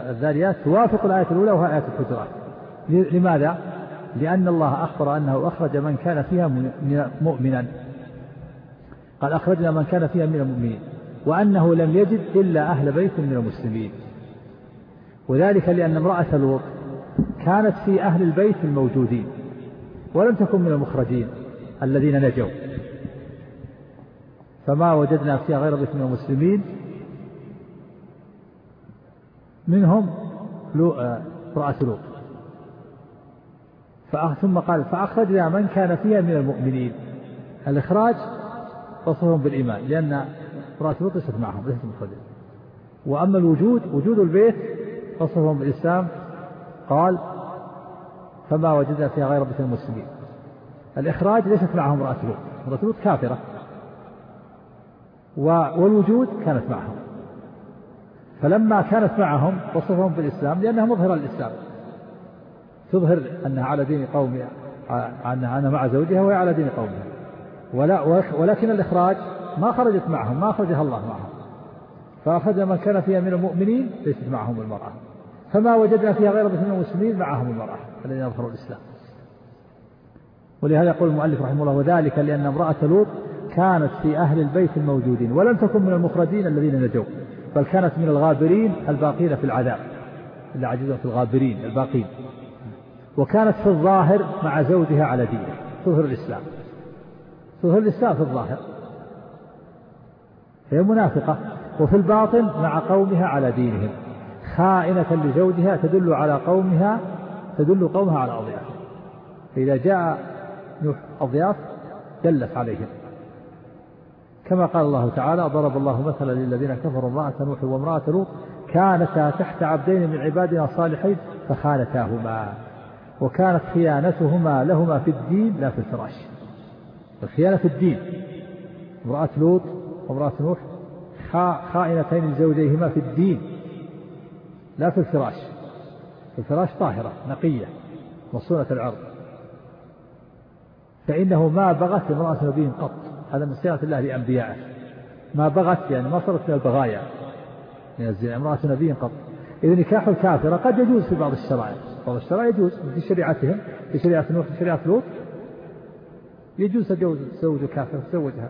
الذاريات توافق الآية الأولى وهي آية الحجرات. لماذا؟ لأن الله أخبر أنه أخرج من كان فيها مؤمنا. قال أخرجنا من كان فيها من المؤمنين وأنه لم يجد إلا أهل بيت من المسلمين. وذلك لأن امرأة لوط كانت في أهل البيت الموجودين ولم تكن من المخرجين الذين نجوا. فما وجدنا فيها غير بيت من المسلمين. منهم امرأة لوط. ثم قال فأخرجنا من كان فيها من المؤمنين. الإخراج وصفهم بالإيمان لأن امرأة لوط ليست معهم ليست مخرجة وأما الوجود وجود البيت وصفهم بالإسلام قال فما وجدنا فيها غير بيت المسلمين. الإخراج ليست معهم امرأة لوط امرأة لوط كافرة. والوجود كانت معهم. فلما كانت معهم وصفهم بالإسلام لأنها مظهرة للإسلام. تظهر أنها على دين قومها أنها مع زوجها وهي على دين قومها. ولا ولكن الإخراج ما خرجت معهم ما أخرجها الله معهم. فأخرج من كان فيها من المؤمنين ليست معهم المرأة. فما وجدنا فيها غير من المسلمين معهم المرأة الذين يظهروا الإسلام. ولهذا يقول المؤلف رحمه الله وذلك لأن امرأة لوط كانت في أهل البيت الموجودين ولم تكن من المخرجين الذين نجوا بل كانت من الغابرين الباقين في العذاب. إلا عجزا في الغابرين الباقين. وكانت في الظاهر مع زوجها على دينه تظهر الإسلام. تظهر الإسلام في الظاهر. هي منافقة وفي الباطن مع قومها على دينهم. خائنة لزوجها تدل على قومها تدل قومها على أضيافها فإذا جاء نوح الضياف دلت عليهم. كما قال الله تعالى ضرب الله مثلا للذين كفروا امرأة نوح وامرأة لوط كانتا تحت عبدين من عبادنا الصالحين فخانتاهما. وكانت خيانتهما لهما في الدين لا في الفراش. الخيانة في الدين. امرأة لوط وامرأة نوح خائنتين لزوجيهما في الدين لا في الفراش. في الفراش طاهرة نقية مصونة العرض. فإنه ما بغت امرأة نبي قط. هذا من صيانة الله لأنبيائه. ما بغت يعني ما صارت من البغايا. من الزنا امرأة نبي قط. إذا نكاح الكافرة قد يجوز في بعض الشرائع. بعض الشرائع يجوز في شريعتهم في شريعة نوح في شريعة لوط. يجوز تزوج تزوج الكافر تزوجها.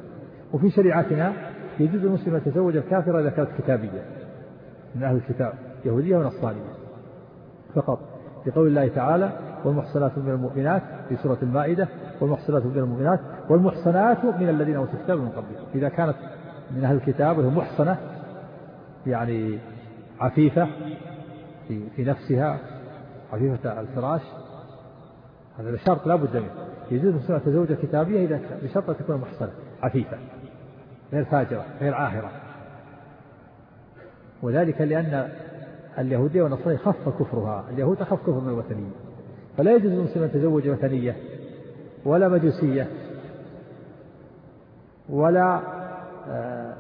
وفي شريعتنا يجوز المسلم يتزوج الكافرة إذا كانت كتابية من أهل الكتاب يهودية ونصرانية فقط. لقول الله تعالى والمحصنات من المؤمنات في سورة المائدة والمحصنات من المؤمنات والمحصنات من الذين أوتوا الكتاب من قبلكم إذا كانت من أهل الكتاب وهي محصنة يعني عفيفة في, في نفسها عفيفة الفراش هذا شرط لا بد منه. يجوز المسلم تزوج الكتابية إذا بشرط أن تكون محصنة عفيفة غير فاجرة غير عاهرة. وذلك لأن اليهودية والنصرانية خف كفرها اليهود أخف كفر من الوثنية. فلا يجوز للمسلم أن يتزوج وثنية ولا مجوسية ولا آه،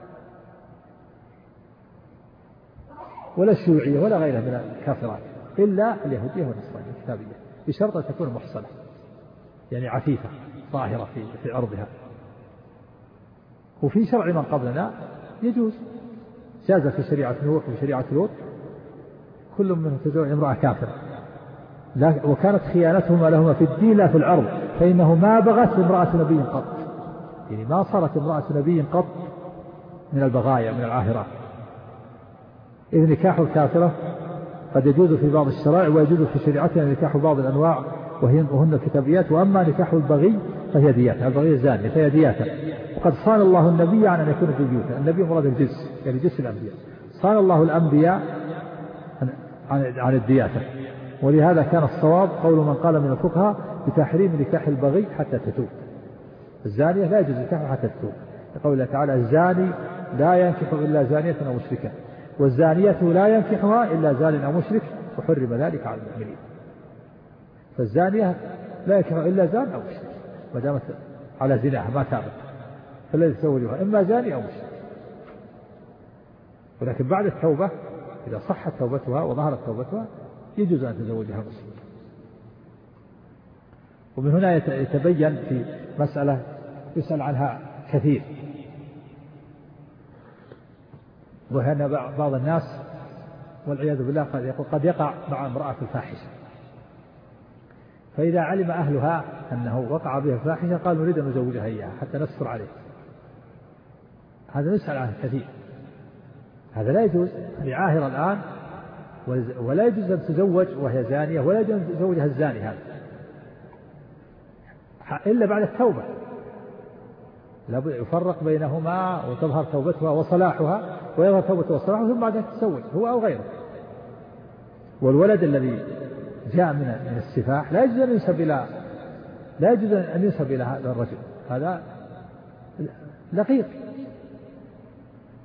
ولا الشيوعية ولا غيرها من الكافرات. إلا اليهودية والنصرانية الكتابية بشرط أن تكون محصنة يعني عفيفة طاهرة في في عرضها. وفي شرع من قبلنا يجوز جاز في شريعة نوح وفي شريعة لوط كل منهم تزوج امرأة كافرة. وكانت خيانتهما لهما في الدين لا في العرض فإنه ما بغت امرأة نبي قط. يعني ما صارت امرأة نبي قط من البغايا من العاهرات إذ نكاح الكافرة قد يجوز في بعض الشرائع ويجوز في شريعتنا نكاح بعض الأنواع وهن الكتابيات وأما نكاح البغي فهي ديات البغي الزانية فهي ديات وقد صان الله النبي عن أن يكون في بيوته النبي مراد الجنس يعني جنس الأنبياء. صان الله الأنبياء عن عن الدياتة. ولهذا كان الصواب قول من قال من الفقهاء بتحريم نكاح البغي حتى تتوب. الزانية لا يجوز نكاحها حتى تتوب. يقول الله تعالى الزاني لا ينكح إلا زانية أو مشركة. والزانية لا ينكحها إلا زان أو مشرك وحرم ذلك على المؤمنين. فالزانية لا ينكحها إلا زان أو مشرك ما دامت على زناها ما تابت. فالذي يتزوجها إما زاني أو مشرك. ولكن بعد التوبة إذا صحت توبتها وظهرت توبتها يجوز أن تزوجها مسلم. ومن هنا يتبين في مسألة يسأل عنها كثير. أن بعض الناس والعياذ بالله قد يقول قد يقع مع امرأة الفاحشة. فإذا علم أهلها أنه وقع بها الفاحشة قال نريد أن نزوجها إياها حتى نستر عليه. هذا يسأل عنه كثير. هذا لا يجوز. هذه عاهرة الآن ولا يجوز أن تزوج وهي زانية ولا يجوز أن تزوجها الزاني هذا. إلا بعد التوبة. يفرق بينهما وتظهر توبتها وصلاحها ويظهر توبتها وصلاحها ثم بعدها تتزوج هو أو غيره. والولد الذي جاء من من السفاح لا يجوز أن ينسب إلى لا يجوز أن ينسب إلى هذا الرجل. هذا لقيط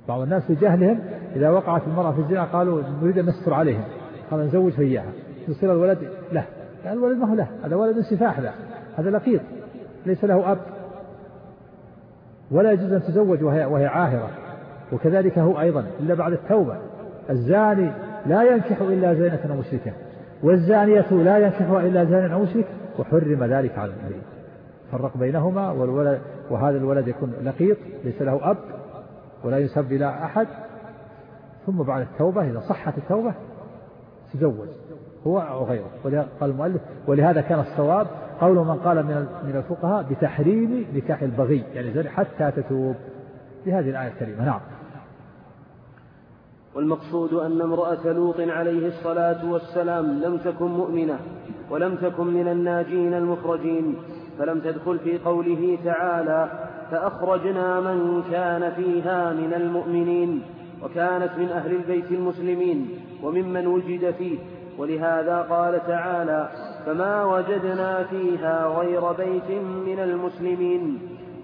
بعض الناس في جهلهم إذا وقعت المرأة في الزنا قالوا نريد أن نستر عليهم. قال نزوج إياها. يصير الولد له. الولد ما هو له. هذا ولد سفاح له. هذا لقيط ليس له أب. ولا يجوز أن تزوج وهي, وهي عاهرة. وكذلك هو أيضا إلا بعد التوبة. الزاني لا ينكح إلا زينة مشركة. والزانية لا ينكحها إلا زان أو مشرك. وحرم ذلك على المؤمنين فرق بينهما والولد وهذا الولد يكون لقيط ليس له أب ولا ينسب إلى أحد. ثم بعد التوبة إذا صحت التوبة تزوج. هو أو غيره. قال المؤلف ولهذا كان الصواب قول من قال من من الفقهاء بتحريم نكاح البغي يعني زوج حتى تتوب. بهذه الآية الكريمة نعم. والمقصود أن امرأة لوط عليه الصلاة والسلام لم تكن مؤمنة ولم تكن من الناجين المخرجين فلم تدخل في قوله تعالى فأخرجنا من كان فيها من المؤمنين وكانت من أهل البيت المسلمين وممن وجد فيه ولهذا قال تعالى فما وجدنا فيها غير بيت من المسلمين.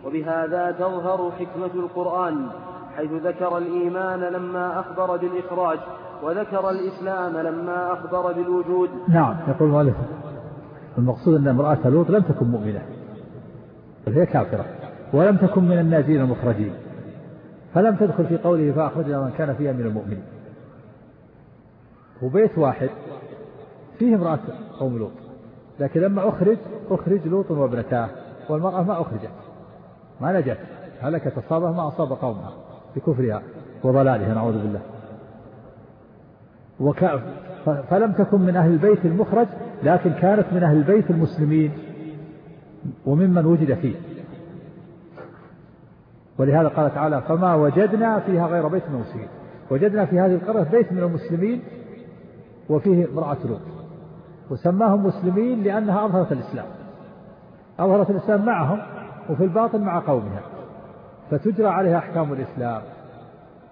وبهذا تظهر حكمة القرآن حيث ذكر الإيمان لما أخبر بالإخراج وذكر الإسلام لما أخبر بالوجود. نعم يقول المؤلف المقصود أن امرأة لوط لم تكن مؤمنة بل هي كافرة ولم تكن من الناجين المخرجين فلم تدخل في قوله فأخرجنا من كان فيها من المؤمنين. وبيت واحد فيه امرأة قوم لوط. لكن لما أخرج أخرج لوط وابنتاه والمرأة ما أخرجت ما نجت هلكت أصابها ما أصاب قومها بكفرها وضلالها نعوذ بالله. وك... فلم تكن من أهل البيت المخرج لكن كانت من أهل البيت المسلمين وممن وجد فيه. ولهذا قال تعالى فما وجدنا فيها غير بيت من المسلمين. وجدنا في هذه القرية بيت من المسلمين وفيه امرأة لوط. وسماهم مسلمين لأنها أظهرت الإسلام. أظهرت الإسلام معهم وفي الباطن مع قومها. فتجرى عليها أحكام الإسلام.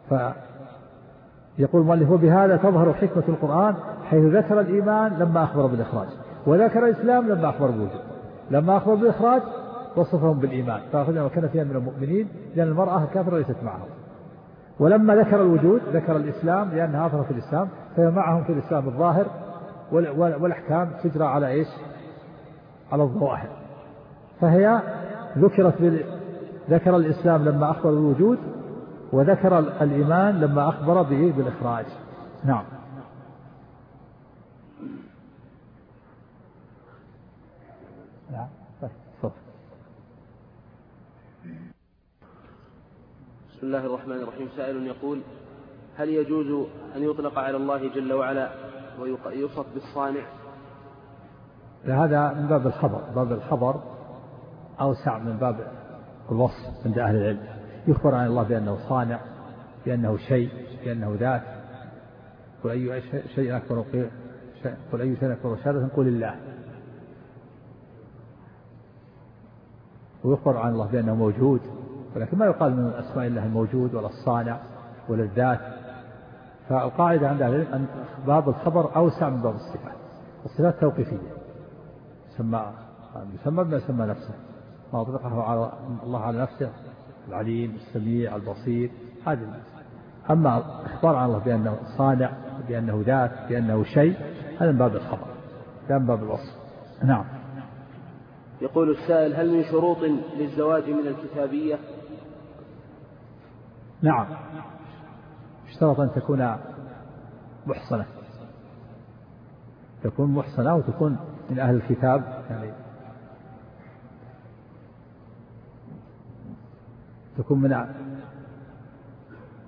فيقول المؤلف وبهذا تظهر حكمة القرآن حيث ذكر الإيمان لما أخبر بالإخراج وذكر الإسلام لما أخبر بالوجود. لما أخبر بالإخراج وصفهم بالإيمان. فأخذنا وكان فيها من المؤمنين لأن المرأة كافرة ليست معهم. ولما ذكر الوجود ذكر الإسلام لأنها أظهرت الإسلام فهي معهم في الإسلام الظاهر والأحكام تجرى على إيش؟ على الظواهر. فهي ذكرت ذكر الإسلام لما أخبر بالوجود وذكر الإيمان لما أخبر به بالإخراج. نعم. نعم بسم الله الرحمن الرحيم. سائل يقول هل يجوز أن يطلق على الله جل وعلا ويوصف بالصانع. هذا من باب الخبر. باب الخبر أوسع من باب الوصف عند أهل العلم. يخبر عن الله بأنه صانع بأنه شيء بأنه ذات. قل أي شيء أكبر قل أي شيء أكبر شهادة؟ قل الله. ويخبر عن الله بأنه موجود ولكن ما يقال من أسماء الله الموجود ولا الصانع ولا الذات. فالقاعدة عند أهل أن باب الخبر أوسع من باب الصفات الصفات توقيفية. يسمى يسمى بما يسمى نفسه. ما أطلقه على الله على نفسه العليم السميع البصير هذه أما إخبار عن الله بأنه صانع بأنه ذات بأنه شيء هذا من باب الخبر لا من باب الوصف. نعم. يقول السائل هل من شروط للزواج من الكتابية؟ نعم. اشترط أن تكون محصنة. تكون محصنة وتكون من أهل الكتاب يعني تكون من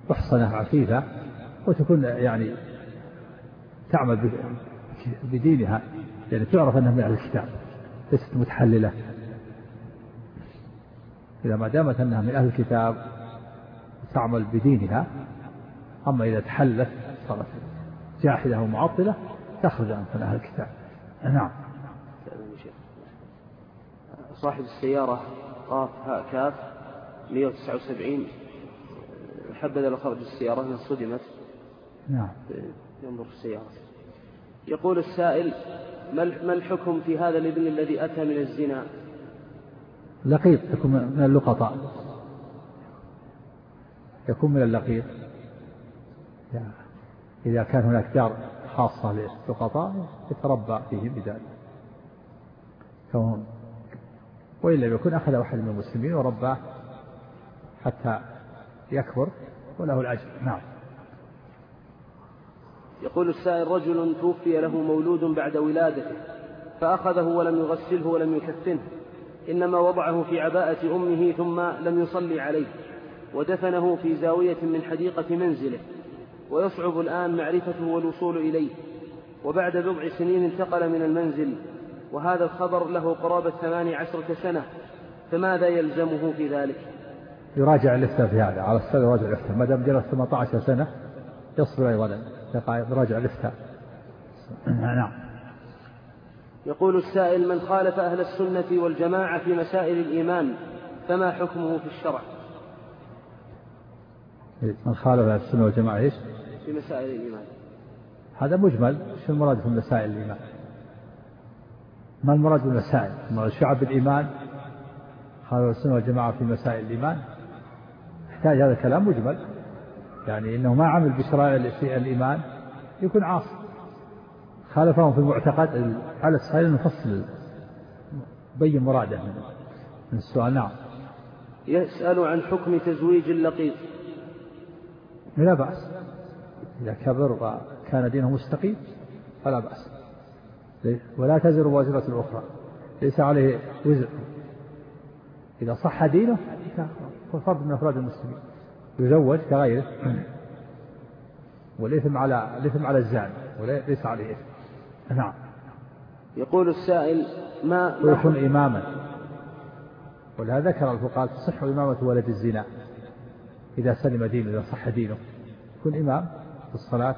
محصنة عفيفة وتكون يعني تعمل بدينها يعني تعرف أنها من أهل الكتاب ليست متحللة. إذا ما دامت أنها من أهل الكتاب تعمل بدينها أما إذا تحلت صارت جاحدة ومعطلة تخرج عن أهل الكتاب. نعم. صاحب السيارة قاف هاء كاف 179 حبذا لو خرج السيارة انها صدمت. نعم. ينظر في السيارة. يقول السائل ما الحكم في هذا الابن الذي أتى من الزنا؟ لقيط يكون من اللقطاء. يكون من اللقيط. إذا كان هناك دار خاصة للقطاء يتربى فيهم بذلك. كون وإلا يكون أخذ واحد من المسلمين ورباه حتى يكبر وله الأجر. نعم. يقول السائل رجل توفي له مولود بعد ولادته فأخذه ولم يغسله ولم يكفنه إنما وضعه في عباءة أمه ثم لم يصلي عليه ودفنه في زاوية من حديقة منزله. ويصعب الآن معرفته والوصول إليه. وبعد بضع سنين انتقل من المنزل وهذا الخبر له قرابة ثماني عشرة سنة فماذا يلزمه في ذلك؟ يراجع الافتاء في هذا. على السنة يراجع الافتاء ما دام جلس 18 سنة يصبر أيضا. يراجع الافتاء نعم. يقول السائل من خالف أهل السنة والجماعة في مسائل الإيمان فما حكمه في الشرع؟ من خالف أهل السنة والجماعة إيش؟ في مسائل الإيمان. هذا مجمل شو المراد في مسائل الإيمان. ما المراد بالمسائل؟ شعب الإيمان خالف السنة والجماعة في مسائل الإيمان. يحتاج هذا الكلام مجمل. يعني إنه ما عمل بشرائع الإيمان يكون عاصي. خالفهم في المعتقد على السائل نفصل بين مراده. من السؤال نعم. يسأل عن حكم تزويج اللقيط. لا بأس. إذا كبر وكان دينه مستقيم فلا بأس. ولا تزر وازرة الأخرى. ليس عليه وزر. إذا صح دينه هو فرد من أفراد المسلمين. يزوج كغيره. والإثم على الإثم على الزاني. وليس عليه. إثم نعم. يقول السائل ما ويكون إماما. ولهذا ذكر الفقهاء تصح إمامة ولد الزنا. إذا سلم دينه إذا صح دينه. يكون إمام. في الصلاة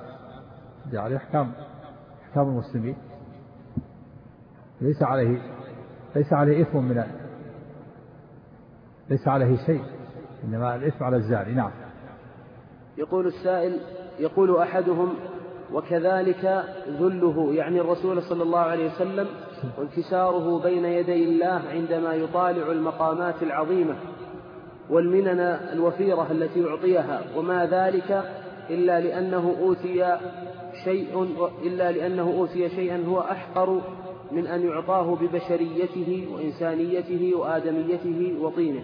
عليه أحكام أحكام المسلمين. ليس عليه ليس عليه إثم من ليس عليه شيء إنما الإثم على الزاني. نعم. يقول السائل يقول أحدهم وكذلك ذله يعني الرسول صلى الله عليه وسلم وانكساره بين يدي الله عندما يطالع المقامات العظيمة والمنن الوفيرة التي يعطيها وما ذلك إلا لأنه أوتي شيء إلا لأنه أوتي شيئا هو أحقر من أن يعطاه ببشريته وإنسانيته وآدميته وطينه.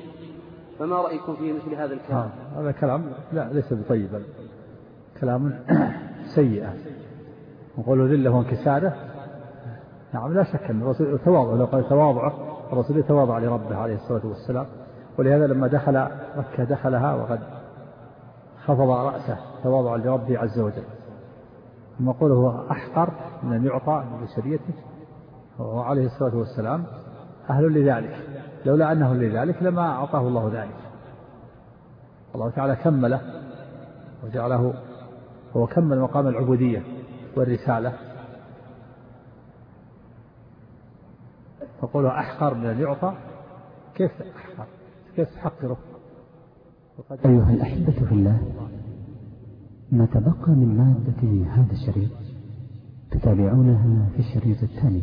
فما رأيكم في مثل هذا الكلام؟ هذا كلام لا ليس بطيب كلام *clears throat* سيئة. وقول ذلة وانكسارة؟ نعم لا شك أن الرسول تواضع لو قال تواضعه الرسول يتواضع لربه عليه الصلاة والسلام. ولهذا لما دخل مكة دخلها وقد خفض رأسه. تواضعا لربه عز وجل. ثم قوله أحقر من أن يعطى ببشريته وهو عليه الصلاة والسلام أهل لذلك. لولا أنه لذلك لما أعطاه الله ذلك. الله تعالى كمله وجعله هو كمل مقام العبودية والرسالة. فقوله أحقر من أن يعطى كيف أحقر؟ كيف تحقره؟ أيها الأحبة في الله ما تبقى من مادة هذا الشريط تتابعونها في الشريط التالي